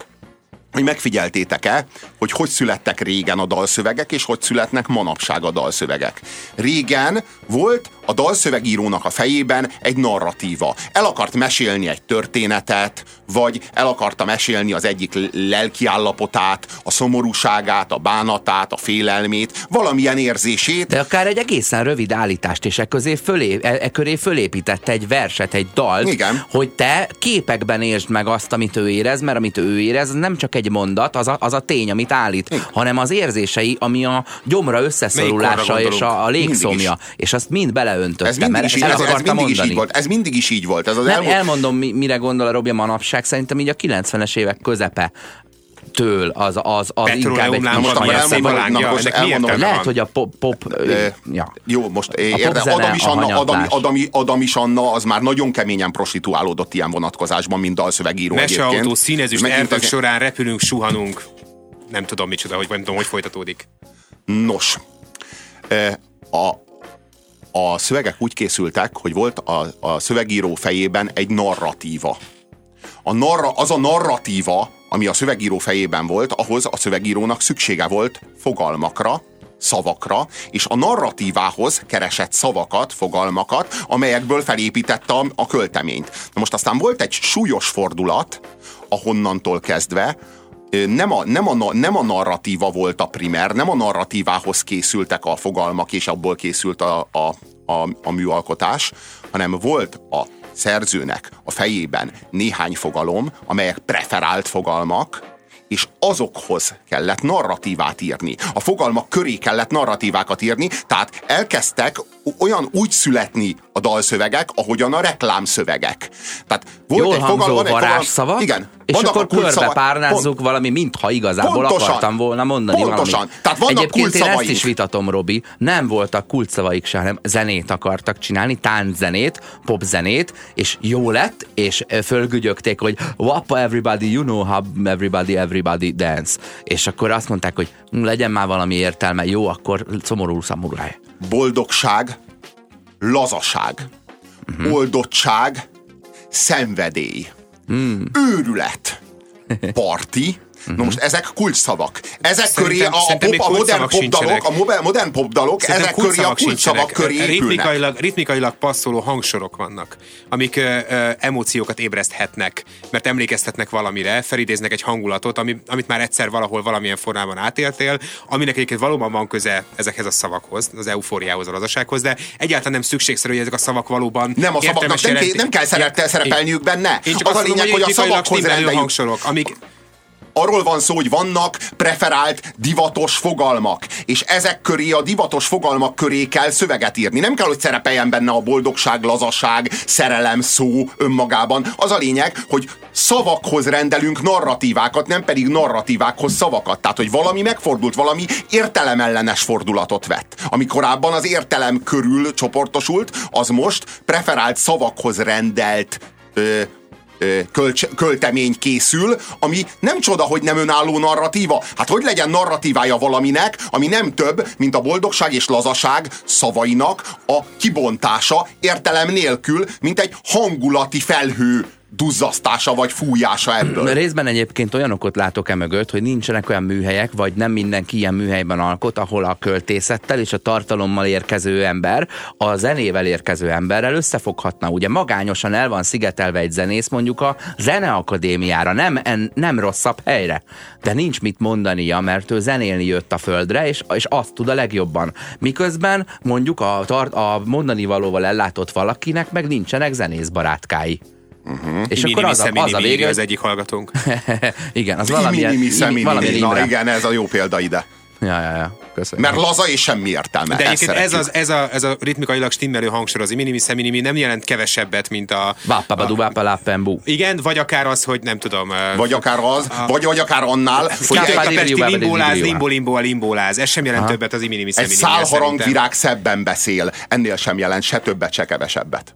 hogy megfigyeltétek-e, hogy hogy születtek régen a dalszövegek, és hogy születnek manapság a dalszövegek. Régen volt a dalszövegírónak a fejében egy narratíva. El akart mesélni egy történetet, vagy el akarta mesélni az egyik lelkiállapotát, a szomorúságát, a bánatát, a félelmét, valamilyen érzését, De akár egy egészen rövid állítást, és e, közé fölé, e, e köré fölépítette egy verset, egy dalt, Igen. hogy te képekben értsd meg azt, amit ő érez, mert amit ő érez, az nem csak egy mondat, az a, az a tény, amit állít, hanem az érzései, ami a gyomra összeszorulása és a, a légszomja, is. és azt mind beleöntötte, ez mindig, is így, ez, ez mindig is így volt. Ez mindig is így volt. Ez az Nem, elmúlt, elmondom, mi, mire gondol a Robi a manapság, szerintem így a 90-es évek közepe től az, az, az inkább egy most akkor elmondom, most Lehet, hogy a pop, pop ö, ja. Jó, most A érde, Adam is, Anna, Adam. Adam, Adam is Anna az már nagyon keményen prostituálódott ilyen vonatkozásban, mint dalszövegíró Meseautó, egyébként. színezős Megint erdők során repülünk, suhanunk. Nem tudom micsoda, hogy, nem tudom, hogy folytatódik. Nos, a, a szövegek úgy készültek, hogy volt a, a szövegíró fejében egy narratíva. A narra, az a narratíva, ami a szövegíró fejében volt, ahhoz a szövegírónak szüksége volt fogalmakra, szavakra, és a narratívához keresett szavakat, fogalmakat, amelyekből felépítette a, a költeményt. Na most aztán volt egy súlyos fordulat, ahonnantól kezdve nem a, nem, a, nem a narratíva volt a primer, nem a narratívához készültek a fogalmak, és abból készült a, a, a, a műalkotás, hanem volt a szerzőnek a fejében néhány fogalom, amelyek preferált fogalmak, és azokhoz kellett narratívát írni. A fogalmak köré kellett narratívákat írni, tehát elkezdtek olyan úgy születni a dalszövegek, ahogyan a reklámszövegek. Tehát volt Jól egy fogalom, egy varázsszavak, igen, és akkor körbe párnázzuk pont- valami, mintha igazából Pontosan. akartam volna mondani Pontosan. valamit. Tehát vannak Egyébként én ezt is vitatom, Robi. Nem voltak kulcsszavaik se, hanem zenét akartak csinálni, tánczenét, popzenét, és jó lett, és fölgügyögték, hogy Wappa everybody, you know how everybody, everybody dance. És akkor azt mondták, hogy "Hm, legyen már valami értelme, jó, akkor szomorú szamuráj. Boldogság, lazaság, uh-huh. oldottság, szenvedély, hmm. őrület, parti, Na most ezek kulcsszavak. Ezek Szerintem- köré a, szerintem pop, a modern popdalok, a modern popdalok, Szerintem ezek köré a kulcsszavak köré épülnek. Ritmikailag, ritmikailag passzoló hangsorok vannak, amik ö, ö, emóciókat ébreszthetnek, mert emlékeztetnek valamire, felidéznek egy hangulatot, ami, amit már egyszer valahol valamilyen formában átéltél, aminek egyébként valóban van köze ezekhez a szavakhoz, az eufóriához, a lazasághoz, de egyáltalán nem szükségszerű, hogy ezek a szavak valóban Nem a szavaknak nem, jelent- nem kell szerepelniük benne. Én csak az a lényeg, hogy a szavakhoz rendeljük. hangsorok, amik arról van szó, hogy vannak preferált divatos fogalmak, és ezek köré, a divatos fogalmak köré kell szöveget írni. Nem kell, hogy szerepeljen benne a boldogság, lazaság, szerelem szó önmagában. Az a lényeg, hogy szavakhoz rendelünk narratívákat, nem pedig narratívákhoz szavakat. Tehát, hogy valami megfordult, valami értelemellenes fordulatot vett. Ami korábban az értelem körül csoportosult, az most preferált szavakhoz rendelt ö, kölcs, költemény készül, ami nem csoda, hogy nem önálló narratíva. Hát hogy legyen narratívája valaminek, ami nem több, mint a boldogság és lazaság szavainak a kibontása értelem nélkül, mint egy hangulati felhő duzzasztása vagy fújása ebből. Részben egyébként olyanokot látok e mögött, hogy nincsenek olyan műhelyek, vagy nem mindenki ilyen műhelyben alkot, ahol a költészettel és a tartalommal érkező ember a zenével érkező emberrel összefoghatna. Ugye magányosan el van szigetelve egy zenész mondjuk a zeneakadémiára, nem, en, nem rosszabb helyre, de nincs mit mondania, mert ő zenélni jött a földre, és, és azt tud a legjobban. Miközben mondjuk a, a mondani valóval ellátott valakinek meg nincsenek zenészbarátkái. Uh-huh. És akkor az a, az a vége, az egyik hallgatónk. *laughs* igen, az valamilyen, valamilyen Na igen, ez a jó példa ide. Ja, ja, ja. Köszönöm. Mert laza és semmi értelme. De egyébként ez, az, ez, a, ez a ritmikailag stimmelő hangsor, az minimi minimi nem jelent kevesebbet, mint a... Vápabadu, vápalápembu. Igen, vagy akár az, hogy nem tudom... Vagy akár az, a, vagy, vagy akár annál, hogy... Kapesti limbóláz, limbo, limbo, a limbóláz. Ez sem jelent többet az minimi Egy szálharangvirág szebben beszél. Ennél sem jelent se többet, se kevesebbet.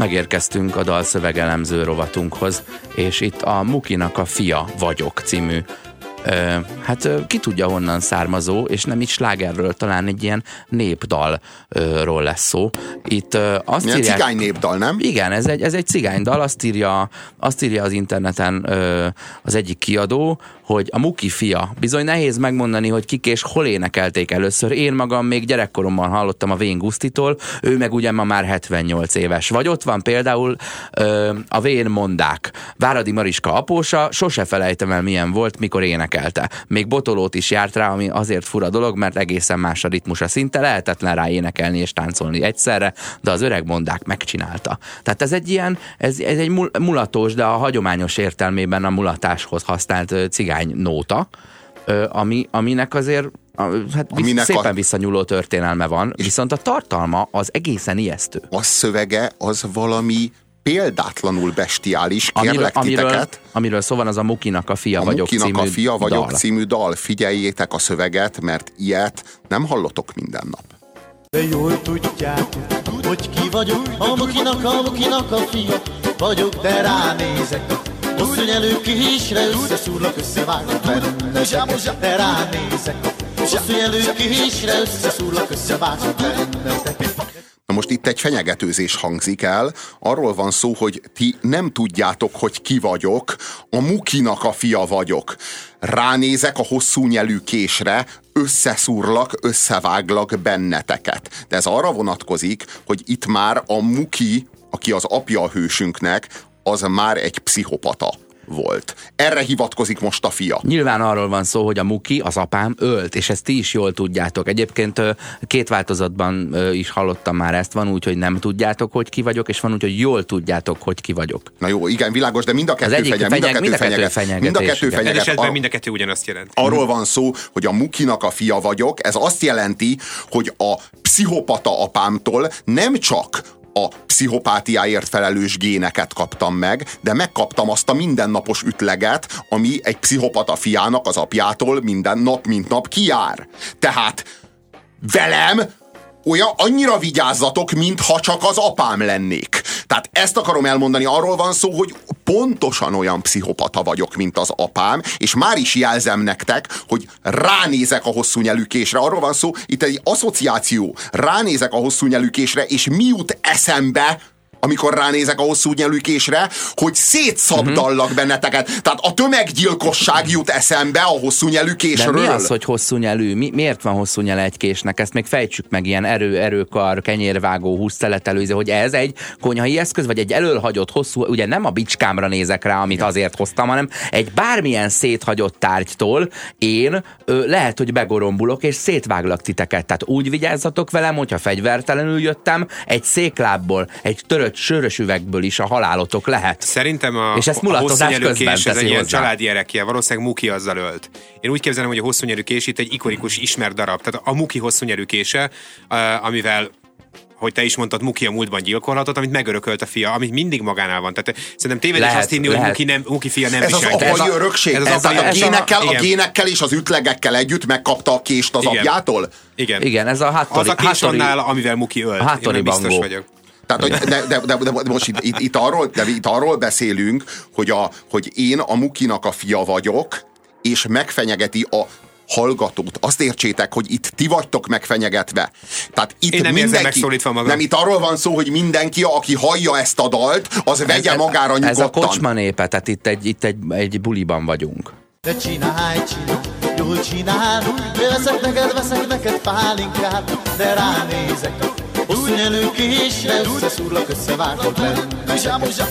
Megérkeztünk a dalszövegelemző rovatunkhoz, és itt a Mukinak a Fia vagyok című Ö, hát ki tudja honnan származó, és nem is slágerről, talán egy ilyen népdalról lesz szó. Itt ö, azt Milyen írják, cigány népdal, nem? Igen, ez egy, ez egy cigánydal, azt írja, azt írja az interneten ö, az egyik kiadó, hogy a Muki fia. Bizony nehéz megmondani, hogy kik és hol énekelték először. Én magam még gyerekkoromban hallottam a Vén Gusztitól, ő meg ugye ma már 78 éves. Vagy ott van például ö, a Vén Mondák. Váradi Mariska apósa, sose felejtem el milyen volt, mikor énekelte. Még botolót is járt rá, ami azért fura dolog, mert egészen más a ritmusa. Szinte lehetetlen rá énekelni és táncolni egyszerre, de az öreg Mondák megcsinálta. Tehát ez egy ilyen, ez, ez egy mulatós, de a hagyományos értelmében a mulatáshoz használt cigány néhány nóta, ami, aminek azért hát aminek szépen a... visszanyúló történelme van, viszont a tartalma az egészen ijesztő. A szövege az valami példátlanul bestiális, kérlek amiről, titeket. Amiről, amiről szó van, az a Mukinak a fia a vagyok Mukinak című a fia vagyok dal. című dal. Figyeljétek a szöveget, mert ilyet nem hallotok minden nap. De jól tudjátok, hogy ki vagyok, a Mukinak, a Mukinak a fia vagyok, de ránézek Hosszú nyelő kihísre összeszúrlak, összevágok benneteket, de ránézek. Hosszú nyelő kihísre összeszúrlak, összevágok benneteket. Na most itt egy fenyegetőzés hangzik el. Arról van szó, hogy ti nem tudjátok, hogy ki vagyok, a Mukinak a fia vagyok. Ránézek a hosszú nyelű késre, összeszúrlak, összeváglak benneteket. De ez arra vonatkozik, hogy itt már a Muki, aki az apja a hősünknek, az már egy pszichopata volt. Erre hivatkozik most a fia. Nyilván arról van szó, hogy a Muki, az apám ölt, és ezt ti is jól tudjátok. Egyébként két változatban is hallottam már ezt. Van úgy, hogy nem tudjátok, hogy ki vagyok, és van úgy, hogy jól tudjátok, hogy ki vagyok. Na jó, igen, világos, de mind a kettő, fenyeg, fenyeg, mind a kettő, mind a kettő fenyeget. Mind a kettő fenyeget. Esetben mind a kettő ugyanazt jelent. Arról van szó, hogy a Mukinak a fia vagyok. Ez azt jelenti, hogy a pszichopata apámtól nem csak a pszichopátiáért felelős géneket kaptam meg, de megkaptam azt a mindennapos ütleget, ami egy pszichopata fiának az apjától minden nap, mint nap kijár. Tehát velem olyan, annyira vigyázzatok, mintha csak az apám lennék. Tehát ezt akarom elmondani, arról van szó, hogy pontosan olyan pszichopata vagyok, mint az apám, és már is jelzem nektek, hogy ránézek a hosszú nyelükésre. Arról van szó, itt egy asszociáció. Ránézek a hosszú nyelükésre, és mi jut eszembe, amikor ránézek a hosszú nyelűkésre, hogy szétszabdallak uh-huh. benneteket. Tehát a tömeggyilkosság jut eszembe a hosszú nyelűkésről. De mi az, hogy hosszú nyelű? Mi, miért van hosszú nyele egy késnek? Ezt még fejtsük meg, ilyen erő, erőkar, kenyérvágó, húszszeletelőző, hogy ez egy konyhai eszköz, vagy egy elölhagyott hosszú, ugye nem a bicskámra nézek rá, amit azért hoztam, hanem egy bármilyen széthagyott tárgytól én ö, lehet, hogy begorombulok, és szétváglak titeket. Tehát úgy vigyázzatok velem, hogyha fegyvertelenül jöttem, egy széklábból, egy törött söröt, sörös üvegből is a halálotok lehet. Szerintem a, És ezt a közben kés, ez egy ilyen családi erekje, valószínűleg Muki azzal ölt. Én úgy képzelem, hogy a hosszúnyelű kés itt egy ikonikus ismert darab. Tehát a Muki hosszúnyelű kése, uh, amivel hogy te is mondtad, Muki a múltban gyilkolhatott, amit megörökölt a fia, amit mindig magánál van. Tehát szerintem tévedés Lehet, azt hinni, hogy lehet. Muki, nem, Muki fia nem Ez az viselkedik. apai örökség, Ez ez, az ez apai a, génekkel, a Igen. génekkel és az ütlegekkel együtt megkapta a kést az Igen. apjától? Igen. Igen, ez a Hattori, Az a kés van nála, amivel Muki ölt. A Hattori Én biztos bangó. vagyok. Tehát, hogy de, de, de, de, most itt, itt, itt, arról, de itt arról beszélünk, hogy, a, hogy én a Mukinak a fia vagyok, és megfenyegeti a hallgatót. Azt értsétek, hogy itt ti vagytok megfenyegetve. Tehát itt Én nem mindenki, megszólítva magam. Nem, itt arról van szó, hogy mindenki, aki hallja ezt a dalt, az vegye magára nyugodtan. Ez a kocsma népe, tehát itt egy, itt egy, egy buliban vagyunk. De csinálj, csinálj, jól csinál Veszek neked, veszek neked pálinkát De ránézek Hosszú nyelő késre Összeszúrlak, összevágok benne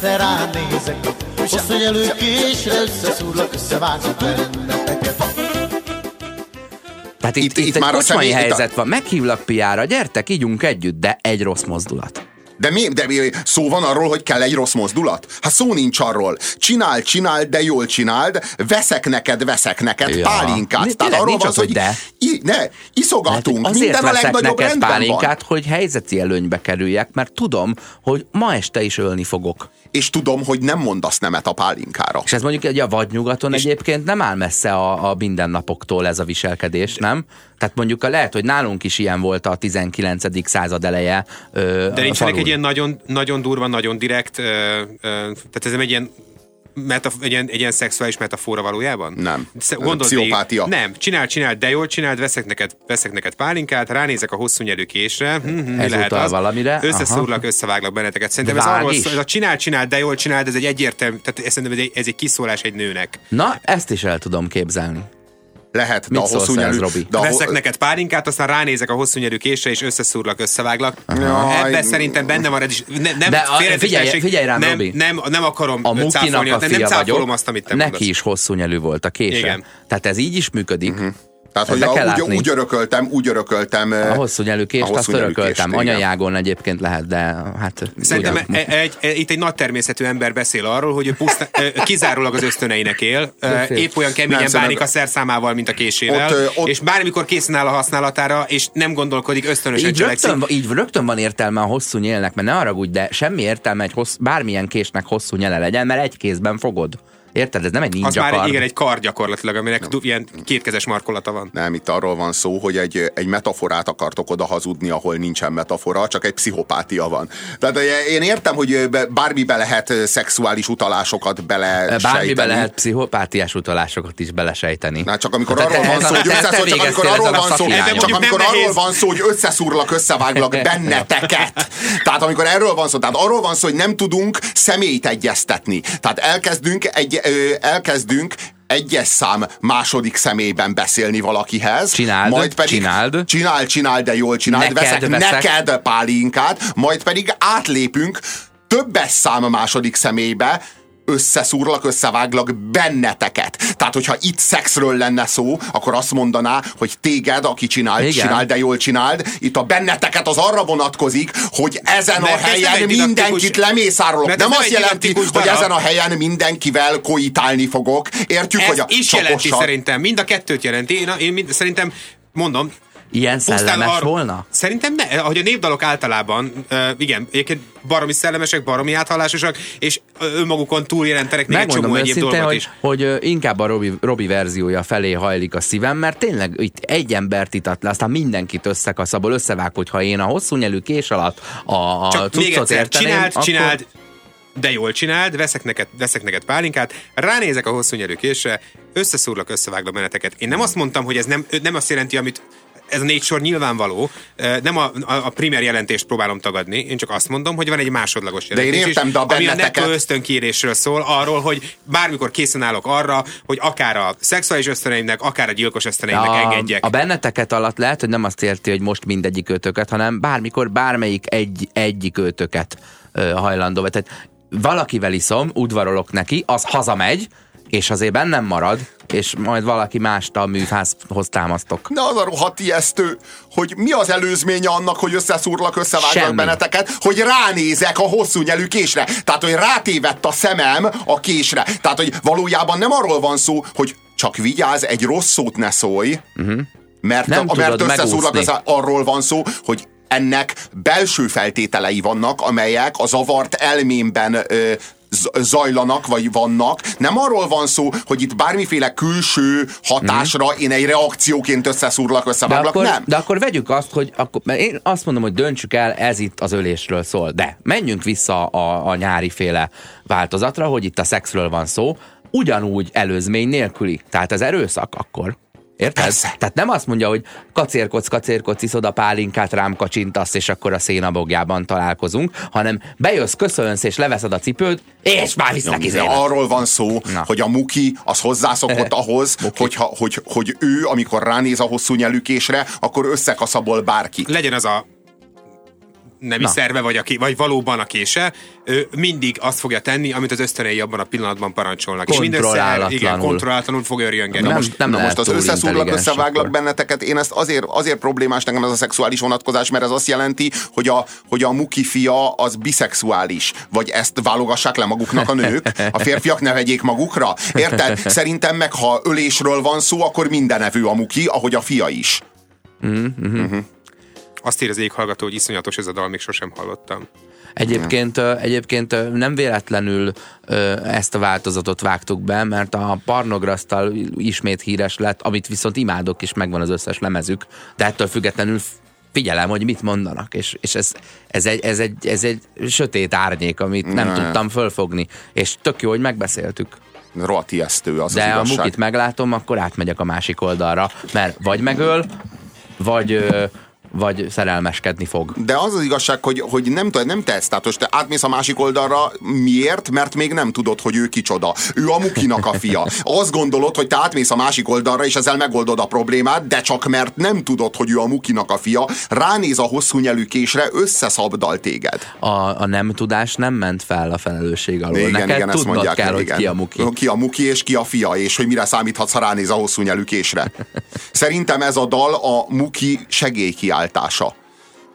De ránézek Hosszú nyelő késre Összeszúrlak, összevágok benneteket Tehát itt, Itt- itt, itt egy már a kocsmai itt a- helyzet van. Meghívlak piára, gyertek, ígyunk együtt, de egy rossz mozdulat. De, mi, de mi- szó van arról, hogy kell egy rossz mozdulat? Hát szó nincs arról. Csináld, csináld, de jól csináld. Veszek neked, veszek neked Ja. pálinkát. Mi- Tehát arról van hogy de. I, ne, iszogatunk. Azért Minden a legnagyobb neked rendben van. pálinkát, hogy helyzeti előnybe kerüljek, mert tudom, hogy ma este is ölni fogok. És tudom, hogy nem mondasz nemet a pálinkára. És ez mondjuk egy a vadnyugaton egyébként nem áll messze a, a mindennapoktól ez a viselkedés, nem? Tehát mondjuk a, lehet, hogy nálunk is ilyen volt a 19. század eleje. Ö, De nincsenek egy ilyen nagyon, nagyon durva, nagyon direkt, ö, ö, tehát ez nem egy ilyen metaf- egy, ilyen, egy ilyen szexuális metafora valójában? Nem. Gondold pszichopátia. Nem, csinál, csinál, de jól csináld, veszek neked, veszek neked pálinkát, ránézek a hosszú nyelű késre, hm, hm, Ez lehet az? valamire, Összeszúrlak, aha. összeváglak benneteket. Szerintem De ez vág arról ez a csinál, csinál, de jól csináld, ez egy egyértelmű, tehát ez, szerintem ez egy, ez egy kiszólás egy nőnek. Na, ezt is el tudom képzelni. Lehet, de Mit a hosszú nyelű... Robi? De a, Veszek neked pálinkát, aztán ránézek a hosszú nyelű késre, és összeszúrlak, összeváglak. Jaj. Ebben szerintem benne van is. Ne, nem, De a- figyelj- figyelj rám, nem, Robi. nem, nem akarom A cáfolni, a nem, nem cáfolom vagyok, azt, amit te neki mondasz. is hosszú nyelű volt a kése. Igen. Tehát ez így is működik. Uh-huh. Tehát, hogy a, kell úgy, látni. úgy örököltem, úgy örököltem... A hosszú nyelű kést, hosszú azt örököltem. Anyajágon egyébként lehet, de hát... Szerintem ugyan- e, egy, e, itt egy nagy természetű ember beszél arról, hogy ő pusztán, e, kizárólag az ösztöneinek él, épp olyan keményen Nem, bánik a szerszámával, mint a késével, Ott, ott- és bármikor készen áll a használatára, és nem gondolkodik, ösztönösen így cselekszik. rögtön, így rögtön van értelme a hosszú nyélnek, mert ne haragudj, de semmi értelme egy hossz, bármilyen késnek hosszú nyele legyen, mert egy kézben fogod. Érted? Ez nem egy Az ninja már kard. igen, egy kar gyakorlatilag, aminek du- ilyen kétkezes markolata van. Nem, itt arról van szó, hogy egy, egy metaforát akartok oda hazudni, ahol nincsen metafora, csak egy pszichopátia van. Tehát ö, én értem, hogy be- bármibe lehet ö, szexuális utalásokat bele Bármibe lehet pszichopátiás utalásokat is belesejteni. Na, csak amikor arról van szó, hogy összeszúr, csak amikor arról van szó, csak amikor nem arról van szó, hogy összeszúrlak, összeváglak *laughs* benneteket. Tehát amikor erről van szó, tehát arról van szó, hogy nem tudunk személyt egyeztetni. Tehát elkezdünk, egy, elkezdünk egyes szám második személyben beszélni valakihez. Csináld, majd pedig csináld. Csináld, csináld, de jól csináld. Neked veszek, veszek. neked pálinkát, majd pedig átlépünk többes szám második személybe, összeszúrlak, összeváglak benneteket. Tehát, hogyha itt szexről lenne szó, akkor azt mondaná, hogy téged, aki csináld, Igen. csináld, de jól csináld. Itt a benneteket az arra vonatkozik, hogy ezen Mert a helyen mindenkit lemészárolok. Mert Nem nem azt jelenti, didaktikus hogy darab. ezen a helyen mindenkivel koitálni fogok. Értjük, Ez hogy a is jelenti csapossal- szerintem, mind a kettőt jelenti. Én, én mind, szerintem, mondom, Ilyen szellemes arra- volna? Szerintem ne, ahogy a népdalok általában, uh, igen, egyébként baromi szellemesek, baromi áthallásosak, és önmagukon túljelentenek még egy csomó egyéb dolgot hogy, is. hogy inkább a Robi, Robi verziója felé hajlik a szívem, mert tényleg itt egy embert itat le, aztán mindenkit összekasz, abból összevág, hogyha én a hosszú nyelű kés alatt a, a Csak még egyszer, érteném, csináld, akkor... csináld, de jól csináld, veszek neked, veszek neked pálinkát, ránézek a hosszú nyelű késre, összeszúrlak, összeváglak benneteket. Én nem azt mondtam, hogy ez nem, nem azt jelenti, amit ez a négy sor nyilvánvaló, nem a, a, primer jelentést próbálom tagadni, én csak azt mondom, hogy van egy másodlagos én jelentés értem, is, de a ami a nettó ösztönkérésről szól, arról, hogy bármikor készen állok arra, hogy akár a szexuális ösztöneimnek, akár a gyilkos ösztöneimnek a, engedjek. a benneteket alatt lehet, hogy nem azt érti, hogy most mindegyik őtöket, hanem bármikor bármelyik egy, egyik őtöket hajlandó. Tehát valakivel iszom, udvarolok neki, az hazamegy, és azért bennem marad, és majd valaki mást a műházhoz támasztok. De az a rohadt ijesztő, hogy mi az előzménye annak, hogy összeszúrlak, összeváglak Semmi. benneteket, hogy ránézek a hosszú nyelű késre. Tehát, hogy rátévett a szemem a késre. Tehát, hogy valójában nem arról van szó, hogy csak vigyázz, egy rossz szót ne szólj, uh-huh. mert, Nem a, mert összeszúrlak, össze, arról van szó, hogy ennek belső feltételei vannak, amelyek a zavart elmémben ö, zajlanak, vagy vannak. Nem arról van szó, hogy itt bármiféle külső hatásra én egy reakcióként összeszúrlak, De összeváglak. akkor, Nem. de akkor vegyük azt, hogy akkor, mert én azt mondom, hogy döntsük el, ez itt az ölésről szól. De menjünk vissza a, a nyári féle változatra, hogy itt a szexről van szó, ugyanúgy előzmény nélküli. Tehát ez erőszak akkor. Érted? Persze. Tehát nem azt mondja, hogy kacérkodsz, kacérkodsz, iszod a pálinkát, rám kacsintasz, és akkor a szénabogjában találkozunk, hanem bejössz, köszönsz, és leveszed a cipőd, és már visznek izébe. arról van szó, Na. hogy a muki az hozzászokott *laughs* ahhoz, hogyha, hogy, hogy ő, amikor ránéz a hosszú nyelükésre, akkor összekaszabol bárki. legyen az a nemi Na. szerve, vagy, a, ké- vagy valóban a kése, ő mindig azt fogja tenni, amit az ösztönei abban a pillanatban parancsolnak. És mindössze igen, Kontrollálatlanul. kontrollálatlanul fogja örjöngeni. Nem- Most nem Na most az összeszúrlak, összeváglak akkor. benneteket, én ezt azért, azért problémás nekem ez a szexuális vonatkozás, mert ez azt jelenti, hogy a, hogy a muki fia az biszexuális. Vagy ezt válogassák le maguknak a nők, a férfiak ne vegyék magukra. Érted? Szerintem meg, ha ölésről van szó, akkor minden evő a muki, ahogy a fia is. Azt ír az éghallgató, hogy iszonyatos ez a dal, még sosem hallottam. Egyébként, egyébként nem véletlenül ezt a változatot vágtuk be, mert a Parnograsztal ismét híres lett, amit viszont imádok, és megvan az összes lemezük, de ettől függetlenül figyelem, hogy mit mondanak, és, és ez, ez, egy, ez, egy, ez egy sötét árnyék, amit nem Ne. tudtam fölfogni, és tök jó, hogy megbeszéltük. Rohadt ijesztő az De az a igazság. mukit meglátom, akkor átmegyek a másik oldalra, mert vagy megöl, vagy, ö, vagy szerelmeskedni fog. De az az igazság, hogy, hogy nem, nem tesz. Tehát most te átmész a másik oldalra, miért? Mert még nem tudod, hogy ő kicsoda. Ő a Mukinak a fia. Azt gondolod, hogy te átmész a másik oldalra, és ezzel megoldod a problémát, de csak mert nem tudod, hogy ő a Mukinak a fia, ránéz a hosszú nyelű késre, összeszabdal téged. A, a nem tudás nem ment fel a felelősség alól. Neked tudnod kell, hogy ki a muki. Ki a muki és ki a fia, és hogy mire számíthatsz, ha ránéz a hosszú nyelű késre. *laughs* Szerintem ez a dal a muki segélykiáltása.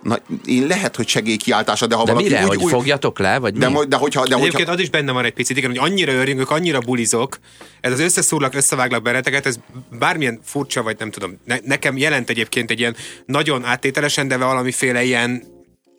Na, én lehet, hogy segélykiáltása, de ha De valaki mire, úgy, hogy úgy, fogjatok le, vagy de, mi? de hogyha, de Egyébként hogyha, az is benne van egy picit, igen, hogy annyira örjünk, annyira bulizok, ez az összeszúrlak, összeváglak benneteket, ez bármilyen furcsa, vagy nem tudom, ne, nekem jelent egyébként egy ilyen nagyon áttételesen, de valamiféle ilyen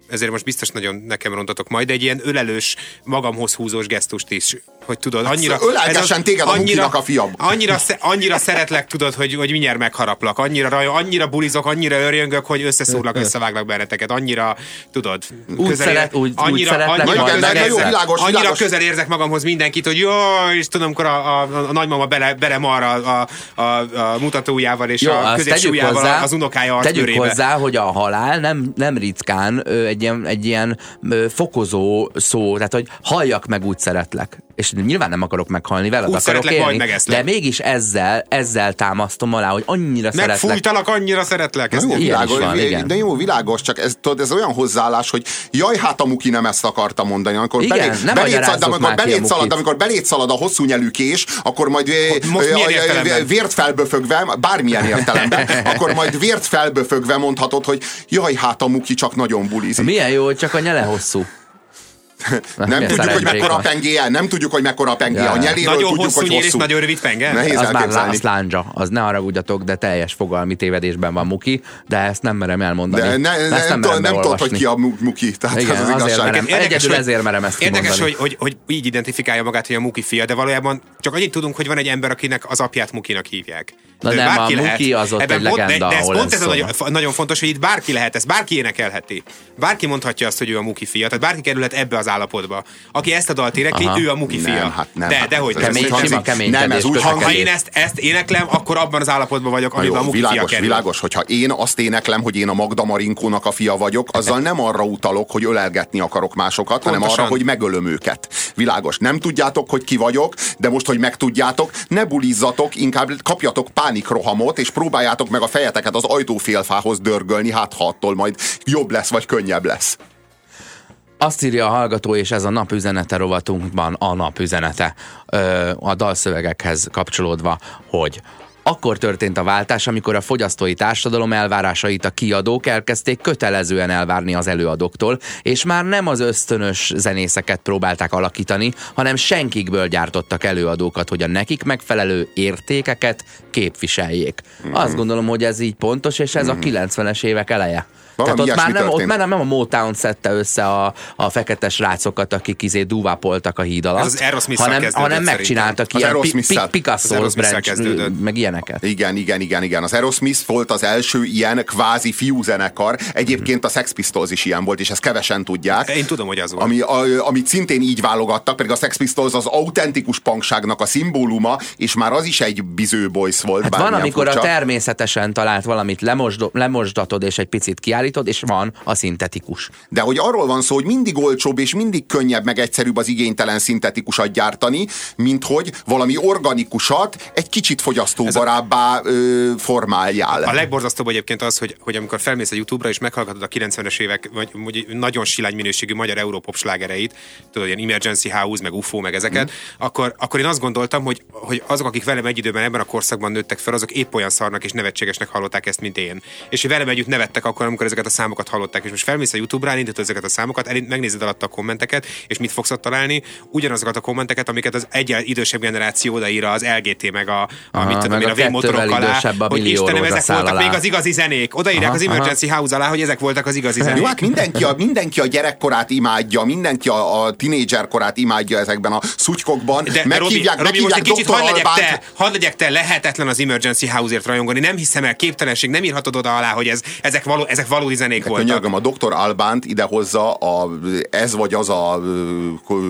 ezért most biztos nagyon nekem rontatok majd, de egy ilyen ölelős, magamhoz húzós gesztust is, hogy tudod, annyira... ölelgessen téged a Mukinak a fia. Annyira, annyira szeretlek, tudod, hogy, hogy mindjárt megharaplak, annyira, raj, annyira bulizok, annyira örjöngök, hogy összeszúrlak, összeváglak benneteket, annyira, tudod, Úgy szeret- úgy- úgy szeretlek annyira, majd közel, jó, érzek, világos, annyira világos. közel érzek magamhoz mindenkit, hogy jó, és tudom, amikor a, a, a nagymama bele, bele marra a, a, a mutatójával és Jó, a tegyük középsúlyával hozzá, az unokája tegyük arcbőrébe. hozzá, hogy a halál nem, nem ritkán egy ilyen, egy ilyen fokozó szó, tehát hogy halljak meg úgy szeretlek. És nyilván nem akarok meghalni, veled Úgy akarok élni, majd megeszlek. de mégis ezzel, ezzel támasztom alá, hogy annyira szeretlek. Megfújtalak, annyira szeretlek. Ez jó, világos, van, igen. de jó, világos, csak ez, tudod, ez olyan hozzáállás, hogy jaj, hát a Muki nem ezt akarta mondani. Amikor Igen, belé, nem belét, magyarázzuk de amikor belét, szalad, amikor belét szalad a hosszú nyelű kés, akkor majd Most milyen ö, értelemben? vért felböfögve, bármilyen értelemben, *laughs* akkor majd vért felböfögve mondhatod, hogy jaj, hát a Muki csak nagyon bulizik. Milyen jó, hogy csak a nyele hosszú. Nem milyen tudjuk, hogy mekkora a pengéje, nem tudjuk, hogy mekkora a pengéje. Ja, A nyeléről Nagyon tudjuk, hosszú hogy nyíl és hosszú. nagyon rövid penge? Nehéz Az már az lándzsa, az ne haragudjatok, de teljes fogalmi tévedésben van Muki, de ezt nem merem elmondani. De ne, Ezt ne, nem nem, merem nem tudod, hogy ki a mu- Muki. Tehát Igen, ez az azért igazság. merem. Egyedül ezért merem ezt Érdekes, kimondani. hogy, hogy, hogy így identifikálja magát, hogy a Muki fia, de valójában csak annyit tudunk, hogy van egy ember, akinek az apját Mukinak hívják. Na De nem, bárki a Muki az ott egy legenda, de, ez ahol pont ez ez nagyon, nagyon fontos, hogy itt bárki lehet, ezt bárki énekelheti. Bárki mondhatja azt, hogy ő a Muki fia. Tehát bárki kerülhet ebbe az állapotba. Aki ezt a dalt énekli, ő a Muki Nem, fia. hát nem, de, hát de hogy ez nem. Kemény, nem, ez úgy közlekedés. Ha én ezt, ezt éneklem, akkor abban az állapotban vagyok, amiben a jó, Muki fia világos, kerül. világos, hogyha én azt éneklem, hogy én a Magda Marinkónak a fia vagyok, azzal nem arra utalok, hogy ölelgetni akarok másokat, hanem arra, hogy megölöm őket. Világos. Nem tudjátok, hogy ki vagyok, de most, hogy megtudjátok, ne bulizzatok, inkább kapjatok pánikrohamot, és próbáljátok meg a fejeteket az ajtófélfához dörgölni, hát ha attól majd jobb lesz, vagy könnyebb lesz. Azt írja a hallgató, és ez a napüzenete rovatunkban a napüzenete a dalszövegekhez kapcsolódva, hogy akkor történt a váltás, amikor a fogyasztói társadalom elvárásait a kiadók elkezdték kötelezően elvárni az előadóktól, és már nem az ösztönös zenészeket próbálták alakítani, hanem senkikből gyártottak előadókat, hogy a nekik megfelelő értékeket képviseljék. Mm. Azt gondolom, hogy ez így pontos, és ez mm. a 90-es évek eleje. Valami Tehát ott már, nem, ott már nem a Motown szedte össze a, a fekete srácokat, akik izé dúvápoltak a híd alatt, Ez az hanem, hanem megcsináltak Az ilyen pi, az Picasso branch, meg ilyeneket. Igen, igen, igen, igen. Az Aerosmith volt az első ilyen kvázi fiúzenekar. Egyébként a Sex Pistols is ilyen volt, és ezt kevesen tudják. Én tudom, hogy az volt. Ami, a, amit szintén így válogattak, pedig a Sex Pistols az autentikus punkságnak a szimbóluma, és már az is egy biző boys volt. Hát van, amikor furcsa. a természetesen talált valamit lemosdo, lemosdatod és egy picit kiállítod, és van a szintetikus. De hogy arról van szó, hogy mindig olcsóbb és mindig könnyebb, meg egyszerűbb az igénytelen szintetikusat gyártani, mint hogy valami organikusat egy kicsit fogyasztóbarábbá ö, formáljál. A legborzasztóbb egyébként az, hogy, hogy amikor felmész a YouTube-ra és meghallgatod a 90-es évek vagy, vagy nagyon silány minőségű magyar európop slágereit, tudod, ilyen Emergency House, meg UFO, meg ezeket, mm. akkor, akkor én azt gondoltam, hogy, hogy azok, akik velem egy időben ebben a korszakban nőttek fel, azok épp olyan szarnak és nevetségesnek hallották ezt, mint én. És velem együtt nevettek akkor, amikor ezeket a számokat hallották. És most felmész a YouTube-ra, elindítod ezeket a számokat, elint, megnézed alatta a kommenteket, és mit fogsz ott találni? Ugyanazokat a kommenteket, amiket az egy idősebb generáció odaír az LGT, meg a, Aha, mit tudom én, a a V-motorok alá, hogy Istenem, ezek voltak alá. még az igazi zenék. Odaírják Aha, az Emergency House alá, hogy ezek voltak az igazi zenék. Jó, hát mindenki a, mindenki a gyerekkorát imádja, mindenki a, a tinédzserkorát imádja ezekben a szutykokban. De, de Robi, meghívják, Robi, most meghívják egy kicsit hadd legyek, te, hadd legyek te, lehetetlen az Emergency House-ért rajongani. Nem hiszem el, képtelenség, nem írhatod oda alá, hogy ez, ezek, való, ezek valódi zenék De voltak. könyörgöm, a Dr. Albánt idehozza a, ez vagy az a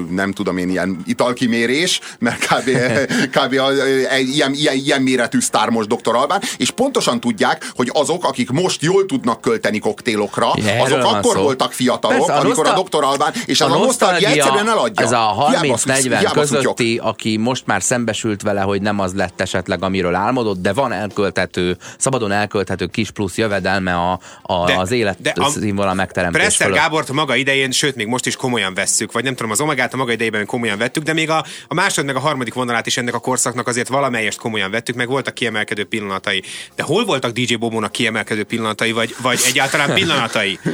nem tudom én, ilyen italkimérés, mert kb. *laughs* kb. A, ilyen, ilyen, ilyen méretű sztár most Dr. Albán, és pontosan tudják, hogy azok, akik most jól tudnak költeni koktélokra, erről azok akkor szó. voltak fiatalok, Persze, a amikor a nosztal- Dr. Albán, és a a, nosztalgia egyszerűen eladja. Ez a Hiába szusz- 30-40 hiába szutyok. közötti, aki most már szembesült vele, hogy nem az lett esetleg, amiről álmodott, de van elkölthető, szabadon elkölthető kis plusz jövedelme a, a, De- az élet de a- színvonal megteremtés Presser fölött. Gábort a maga idején, sőt, még most is komolyan vesszük, vagy nem tudom, az Omegát a maga idejében komolyan vettük, de még a, a másod meg a harmadik vonalát is ennek a korszaknak azért valamelyest komolyan vettük, meg voltak kiemelkedő pillanatai. De hol voltak DJ Bobónak kiemelkedő pillanatai, vagy, vagy egyáltalán pillanatai? *laughs*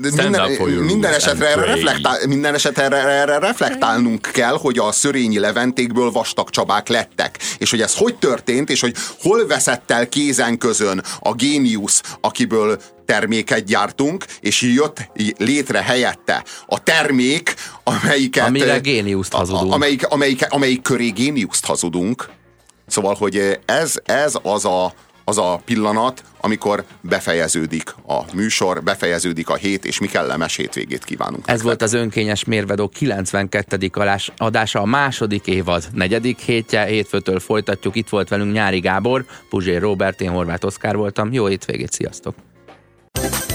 Minden, minden, esetre erre reflektál, minden esetre erre, erre reflektálnunk kell, hogy a szörényi leventékből vastag csabák lettek. És hogy ez hogy történt, és hogy hol veszett el kézen közön a géniusz, akiből terméket gyártunk, és jött létre helyette a termék, amelyiket... Amire géniuszt hazudunk. Amelyik, amelyik, amelyik köré géniuszt hazudunk. Szóval, hogy ez, ez az a az a pillanat, amikor befejeződik a műsor, befejeződik a hét, és mi kellemes hétvégét kívánunk. Ez volt az önkényes mérvedó 92. alás- adása, a második évad negyedik hétje, hétfőtől folytatjuk. Itt volt velünk Nyári Gábor, Puzsér Robert, én Horváth Oszkár voltam. Jó hétvégét, sziasztok! Thank you.